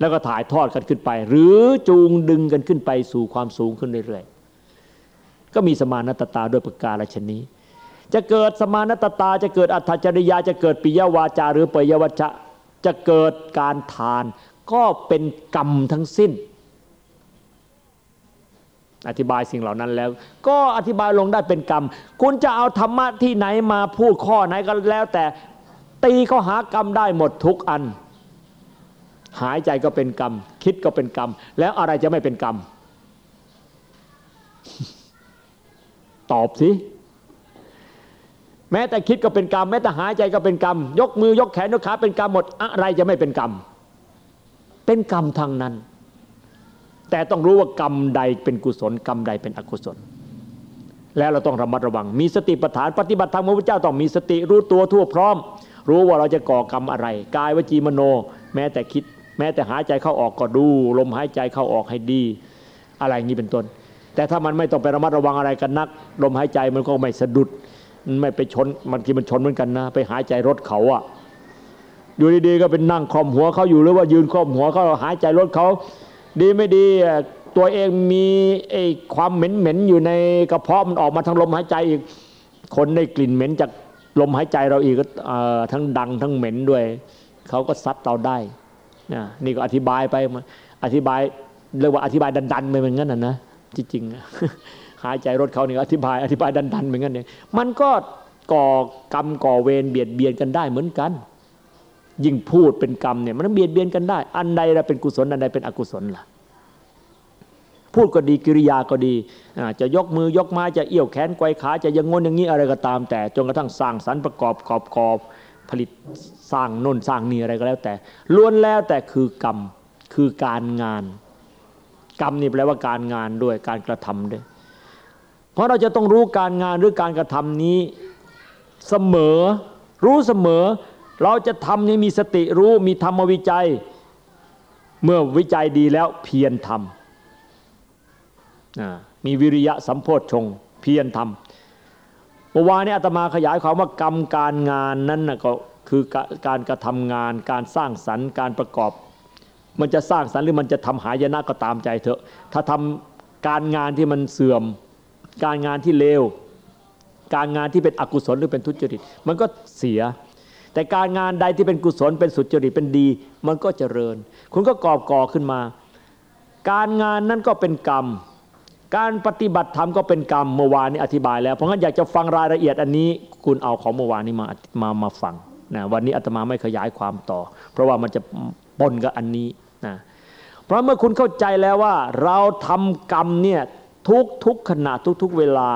แล้วก็ถ่ายทอดกันขึ้นไป หรือจูงดึงกันขึ้นไปสู่ความสูงขึ้นเรื่อยๆก็มีสมานตตาด้วยประการชนี้ จะเกิดสมานตตาจะเกิดอัตจริยาจะเกิดปิยวาจาหรือปิยวัจจะจะเกิดการทาน ก็เป็นกรรมทั้งสิ้น อธิบายสิ่งเหล่านั้นแล้ว ก็อธิบายลงได้เป็นกรรม คุณจะเอาธรรมะที่ไหนมาพูดข้อไหนก็แล้ว แต่ตีเขาหากรรมได้หมดทุกอัน หายใจก็เป็นกรรม คิดก็เป็นกรรม แล้วอะไรจะไม่เป็นกรรม ตอบสิแม้แต่คิดก็เป็นกรรม แม้แต่หายใจก็เป็นกรรม ยกมือยกแขนยกขาเป็นกรรมหมดอะไรจะไม่เป็นกรรม เป็นกรรมทางนั้น แต่ต้องรู้ว่ากรรมใดเป็นกุศลกรรมใดเป็นอกุศล แล้วเราต้องระมัดระวัง มีสติปัฏฐานปฏิบัติธรรมพระพุทธเจ้าต้องมีสติรู้ตัวทั่วพร้อม รู้ว่าเราจะก่อกรรมอะไรกายวจีมโน แม้แต่คิด แม้แต่หายใจเข้าออกก็ดู ลมหายใจเข้าออกให้ดี อะไรอย่างนี้เป็นต้น แต่ถ้ามันไม่ต้องไประมัดระวังอะไรกันนัก ลมหายใจมันก็ไม่สะดุดไม่ไปชนมันทีมันชนเหมือนกันนะ ไปหายใจรถเขาอะอยู่ดีๆก็เป็นนั่งคอมหัวเขาอยู่หรือว่ายืนคอมหัวเขาหายใจรถเขา ดีไม่ดีตัวเองมีไอ้ความเหม็นเหม็นอยู่ในกระเพาะมันออกมาทางลมหายใจอีกคนได้กลิ่นเหม็นจากลมหายใจเราอีกทั้งดังทั้งเหม็นด้วยเขาก็ซัดเราได้นะนี่ก็อธิบายไปอธิบายเรียกว่าอธิบายดันๆไปเหมือนกันนะนะจริงๆหายใจรถเขาเนี่ยอธิบายอธิบายดันๆเหมือนกันเนี่ยมันก็ก่อกรรมก่อเวรเบียดเบียนกันได้เหมือนกัน ยิ่งพูดเป็นกรรมเนี่ยมันเบียดเบียนกันได้ อันใดเราเป็นกุศลอันใดเป็นอกุศลล่ะพูดก็ดีกิริยาก็ดีจะยกมือยกไม้จะเอี้ยวแขนไกวขาจะยังงนอย่างนี้อะไรก็ตาม แต่จนกระทั่งสร้างสรรค์ประกอบกอบกอบผลิตสร้างน่นสร้างนี่อะไรก็แล้วแต่ล้วนแล้วแต่คือกรรมคือการงาน กรรมนี่แปลว่าการงานด้วยการกระทำด้วย เพราะเราจะต้องรู้การงานหรือการกระทำนี้เสมอรู้เสมอ เราจะทำนี่มีสติรู้มีธรรมวิจัย เมื่อวิจัยดีแล้วเพียรทำมีวิริยะสัมโพธชงเพียรทำเมื่อวานนี้อาตมาขยายความว่ากรรมการงานนั้นนะก็คือการกระทำงาน การสร้างสรรค์การประกอบ มันจะสร้างสรรค์หรือมันจะทำหายนะก็ตามใจเถอะ ถ้าทำการงานที่มันเสื่อม การงานที่เลวการงานที่เป็นอกุศลหรือเป็นทุจริต มันก็เสีย แต่การงานใดที่เป็นกุศลเป็นสุจริตเป็นดี มันก็เจริญ คุณก็กอบก่อขึ้นมา การงานนั้นก็เป็นกรรม การปฏิบัติธรรมก็เป็นกรรมเมื่อวานนี้อธิบายแล้วเพราะงั้นอยากจะฟังรายละเอียดอันนี้ คุณเอาของเมื่อวานนี้มามามาฟังนะวันนี้อาตมาไม่ขยายความต่อ เพราะว่ามันจะปนกับอันนี้นะเพราะเมื่อคุณเข้าใจแล้วว่า เราทำกรรมเนี่ยทุกทุกขณะทุกทุกเวลา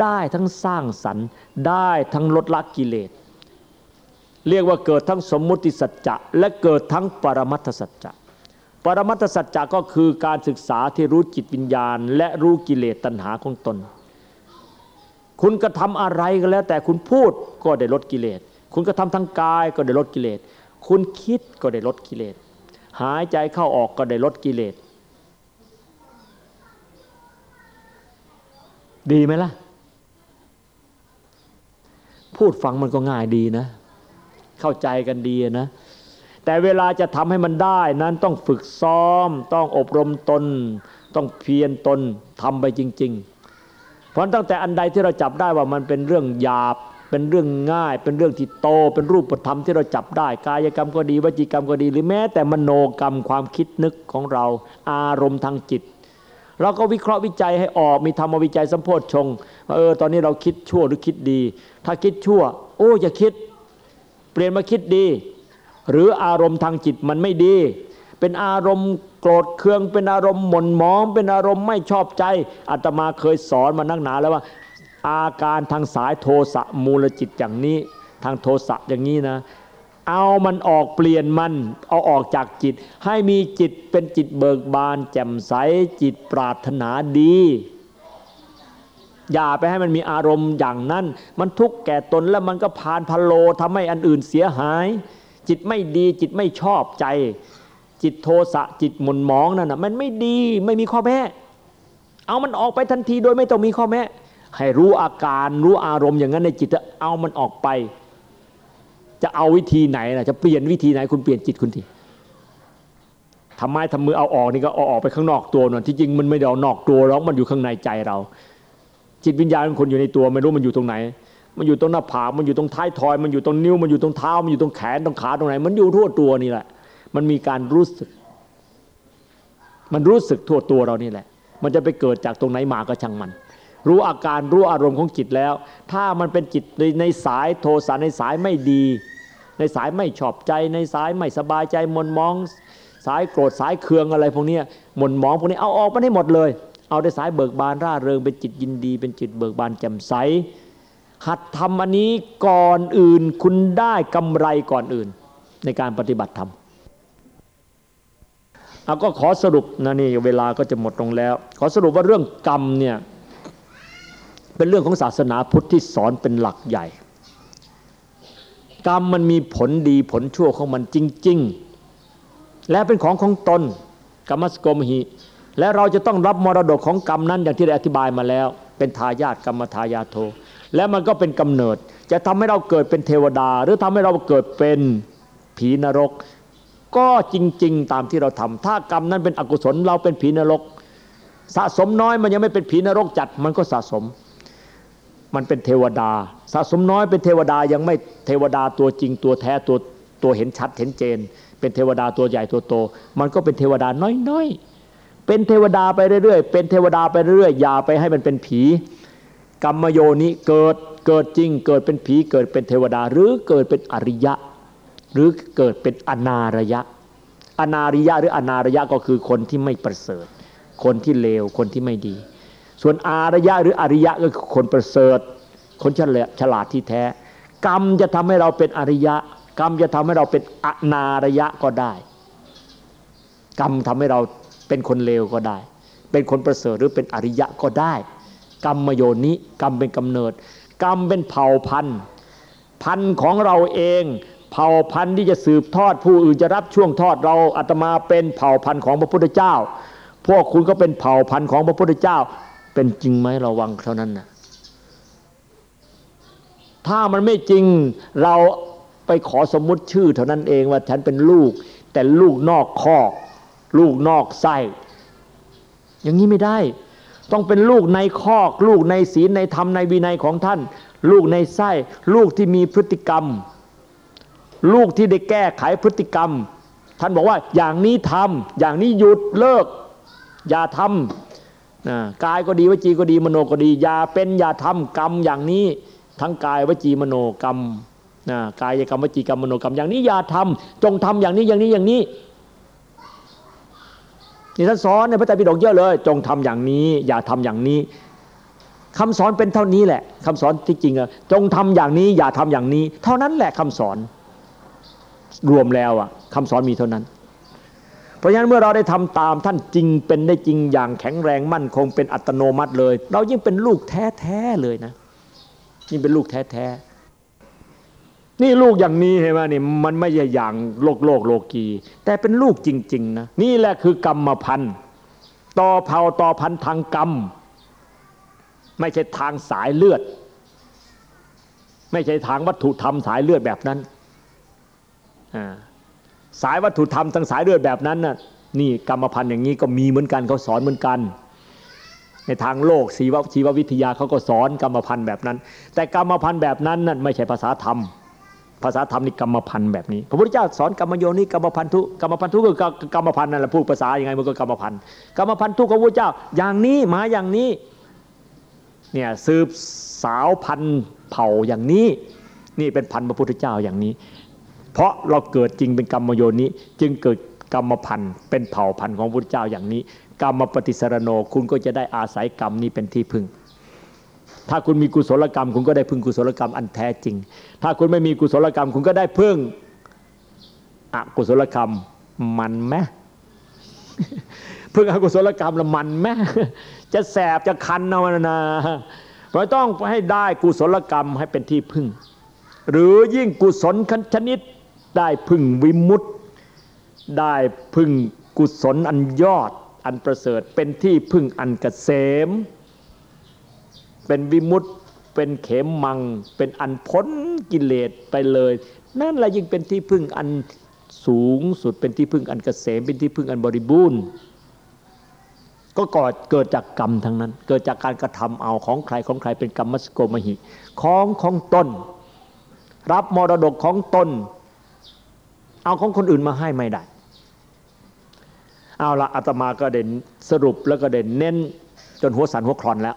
ได้ทั้งสร้างสรรค์ ได้ทั้งลดละกิเลส เรียกว่าเกิดทั้งสมมุติสัจจะและเกิดทั้งปรมัตถสัจจะปรมัตถสัจจะก็คือการศึกษาที่รู้จิตวิญญาณ และรู้กิเลสตัณหาของตน คุณกระทำอะไรก็แล้ว แต่คุณพูดก็ได้ลดกิเลส คุณกระทำทางกายก็ได้ลดกิเลส คุณคิดก็ได้ลดกิเลส หายใจเข้าออกก็ได้ลดกิเลส ดีไหมล่ะ พูดฟังมันก็ง่ายดีนะ เข้าใจกันดีนะแต่เวลาจะทำให้มันได้นั้นต้องฝึกซ้อม ต้องอบรมตน ต้องเพียรตนทำไปจริง ๆ เพราะตั้งแต่อันใดที่เราจับได้ว่ามันเป็นเรื่องหยาบ เป็นเรื่องง่าย เป็นเรื่องที่โต เป็นรูปธรรมที่เราจับได้ กายกรรมก็ดีวจีกรรมก็ดี หรือแม้แต่มโนกรรมความคิดนึกของเรา อารมณ์ทางจิต เราก็วิเคราะห์วิจัยให้ออกมีธรรมวิจัยสัมโพธชงเออตอนนี้เราคิดชั่วหรือคิดดี ถ้าคิดชั่ว โอ้อย่าคิด เปลี่ยนมาคิดดี หรืออารมณ์ทางจิตมันไม่ดี เป็นอารมณ์โกรธเคือง เป็นอารมณ์หม่นหมอง เป็นอารมณ์ไม่ชอบใจอาตมาเคยสอนมานักหนาแล้วว่า อาการทางสายโทสะมูลจิตอย่างนี้ ทางโทสะอย่างนี้นะเอามันออกเปลี่ยนมันเอาออกจากจิต ให้มีจิตเป็นจิตเบิกบาน แจ่มใสจิตปรารถนาดี อย่าไปให้มันมีอารมณ์อย่างนั้น มันทุกข์แก่ตนแล้วมันก็พานพะโลทำให้อันอื่นเสียหาย จิตไม่ดีจิตไม่ชอบใจ จิตโทสะจิตหมุนหมองนั่นนะมันไม่ดีไม่มีข้อแม้เอามันออกไปทันทีโดยไม่ต้องมีข้อแม้ให้รู้อาการรู้อารมณ์อย่างนั้นในจิตเอามันออกไป จะเอาวิธีไหนนะจะเปลี่ยนวิธีไหนคุณเปลี่ยนจิตคุณทีทำไมทำมือเอาออกนี่ก็เอาออกไปข้างนอกตัวหน่อยที่จริงมันไม่ได้เอานอกตัวหรอกมันอยู่ข้างในใจเรา จิตวิญญาณของคนอยู่ในตัวไม่รู้มันอยู่ตรงไหน มันอยู่ตรงหน้าผากมันอยู่ตรงท้ายทอย มันอยู่ตรงนิ้วมันอยู่ตรงเท้า มันอยู่ตรงแขนตรงขาตรงไหน มันอยู่ทั่วตัวนี่แหละ มันมีการรู้สึก มันรู้สึกทั่วตัวเรานี่แหละ มันจะไปเกิดจากตรงไหนมาก็ช่างมัน รู้อาการรู้อารมณ์ของจิตแล้ว ถ้ามันเป็นจิตในสายโทสะในสายไม่ดี ในสายไม่ชอบใจ ในสายไม่สบายใจมนมอง สายโกรธสายเคืองอะไรพวกนี้มนมองพวกนี้เอาออกมาให้หมดเลย เอาได้สายเบิกบานร่าเริงเป็นจิตยินดี เป็นจิตเบิกบานแจ่มใส หัดทำอันนี้ก่อนอื่นคุณได้กำไรก่อนอื่น ในการปฏิบัติธรรมเอาก็ขอสรุปนะนี่เวลาก็จะหมดลงแล้ว ขอสรุปว่าเรื่องกรรมเนี่ยเป็นเรื่องของศาสนาพุทธที่สอนเป็นหลักใหญ่ กรรมมันมีผลดีผลชั่วของมันจริง ๆ และเป็นของของตนกรรมสกมหิ และเราจะต้องรับมรดกของกรรมนั้นอย่างที่ได้อธิบายมาแล้ว เป็นทายาทกรรมทายาโท และมันก็เป็นกำเนิด จะทำให้เราเกิดเป็นเทวดา หรือทำให้เราเกิดเป็นผีนรก ก็จริง ๆ ตามที่เราทำถ้ากรรมนั้นเป็นอกุศลเราเป็นผีนรก สะสมน้อยมันยังไม่เป็นผีนรกจัดมันก็สะสม มันเป็นเทวดา สะสมน้อยเป็นเทวดายังไม่เทวดาตัวจริงตัวแท้ตัวตัวเห็นชัดเห็นเจน เป็นเทวดาตัวใหญ่ตัวโต มันก็เป็นเทวดาน้อยๆ เป็นเทวดาไปเรื่อยๆ เป็นเทวดาไปเรื่อยๆ อย่าไปให้มันเป็นผี กรรมโยนิเกิดเกิดจริง เกิดเป็นผีเกิดเป็นเทวดา หรือเกิดเป็นอริยะ หรือเกิดเป็นอนารยะ อนาริยะหรืออนารยะก็คือคนที่ไม่ประเสริฐ คนที่เลวคนที่ไม่ดี ส่วนอารยะหรืออริยะก็คือคนประเสริฐ คนฉลาดฉลาดที่แท้ กรรมจะทำให้เราเป็นอริยะ กรรมจะทำให้เราเป็นอนารยะก็ได้ กรรมทำให้เรา เป็นคนเลวก็ได้ เป็นคนประเสริฐหรือเป็นอริยะก็ได้ กรรมโยนิกรรมเป็นกำเนิด กรรมเป็นเผ่าพันธุ์ พันธุ์ของเราเอง เผ่าพันธุ์ที่จะสืบทอดผู้อื่นจะรับช่วงทอดเราอาตมาเป็นเผ่าพันธุ์ของพระพุทธเจ้า พวกคุณก็เป็นเผ่าพันธุ์ของพระพุทธเจ้า เป็นจริงไหมระวังเท่านั้นนะถ้ามันไม่จริงเราไปขอสมมุติชื่อเท่านั้นเองว่าฉันเป็นลูก แต่ลูกนอกคอก ลูกนอกไส้อย่างนี้ไม่ได้ ต้องเป็นลูกในคอกลูกในศีลในธรรมในวินัยของท่าน ลูกในไส้ ลูกที่มีพฤติกรรม ลูกที่ได้แก้ไขพฤติกรรม ท่านบอกว่าอย่างนี้ทำอย่างนี้หยุดเลิก อย่าทำนะกายก็ดีวจีก็ดีมโนก็ดี อย่าเป็นอย่าทำกรรมอย่างนี้ทั้งกายวจีมโนกรรมนะกายกรรมวจีกรรมมโนกรรมอย่างนี้อย่าทำจงทำอย่างนี้อย่างนี้อย่างนี้ นี่ท่านสอนในพระไตรปิฎกเยอะเลย จงทำอย่างนี้ อย่าทำอย่างนี้คำสอนเป็นเท่านี้แหละคำสอนที่จริงอะจงทำอย่างนี้ อย่าทำอย่างนี้ เท่านั้นแหละคำสอนรวมแล้วอะคำสอนมีเท่านั้น เพราะฉะนั้นเมื่อเราได้ทำตามท่านจริงเป็นได้จริงอย่างแข็งแรงมั่นคงเป็นอัตโนมัติเลย เรายิ่งเป็นลูกแท้ๆเลยนะยิ่งเป็นลูกแท้ๆ นี่ลูกอย่างนี้เห็นไหมนี่มันไม่ใช่อย่างโลกโลกโลกี แต่เป็นลูกจริง ๆ นะ นี่แหละคือกรรมพันธ์ต่อเผ่าต่อพันธ์ทางกรรม ไม่ใช่ทางสายเลือด ไม่ใช่ทางวัตถุธรรมสายเลือดแบบนั้นสายวัตถุธรรมทั้งสายเลือดแบบนั้นน่ะนี่กรรมพันธุ์อย่างนี้ก็มีเหมือนกันเขาสอนเหมือนกัน ในทางโลกชีวชีววิทยาเขาก็สอนกรรมพันธุ์แบบนั้น แต่กรรมพันธุ์แบบนั้นนั่นไม่ใช่ภาษาธรรม ภาษาธรรมนี่กรรมพันธ์แบบนี้ พระพุทธเจ้าสอนกรรมโยนิกรรมพันธุกรรมพันธุก็กรรมพันธ์นั่นแหละพูดภาษาอย่างไงมันก็กรรมพันธ์กรรมพันธุของพระพุทธเจ้าอย่างนี้มาอย่างนี้เนี่ยสืบสาวพันธ์เผ่าอย่างนี้นี่เป็นพันธ์พระพุทธเจ้าอย่างนี้ เพราะเราเกิดจริงเป็นกรรมโยนี้จึงเกิดกรรมพันธ์เป็นเผ่าพันธ์ของพระพุทธเจ้าอย่างนี้ กรรมปฏิสรโนคุณก็จะได้อาศัยกรรมนี้เป็นที่พึ่ง ถ้าคุณมีกุศลกรรม คุณก็ได้พึ่งกุศลกรรมอันแท้จริง ถ้าคุณไม่มีกุศลกรรม คุณก็ได้พึ่งอกุศลกรรมมันไหมพึ่งอกุศลกรรมละมันไหมจะแสบจะคันเอานะเพราะต้องให้ได้กุศลกรรมให้เป็นที่พึ่ง หรือยิ่งกุศลชนิดได้พึ่งวิมุตติได้พึ่งกุศลอันยอดอันประเสริฐเป็นที่พึ่งอันกเกษม เป็นวิมุตติเป็นเขมมัง เป็นอันพ้นกิเลสไปเลย นั่นแหละยิ่งเป็นที่พึ่งอันสูงสุดเป็นที่พึ่งอันกเกษมเป็นที่พึ่งอันบริบูรณ์ก็ก่อเกิดจากกรรมทั้งนั้น เกิดจากการกระทำเอาของใครของใครเป็นกรรมสโกมหิ ของของตนรับมรดกของตนเอาของคนอื่นมาให้ไม่ได้ เอาละอาตมาก็เด่นสรุปแล้วก็เด่นเน้นจนหัวสันหัวคลอนแล้ว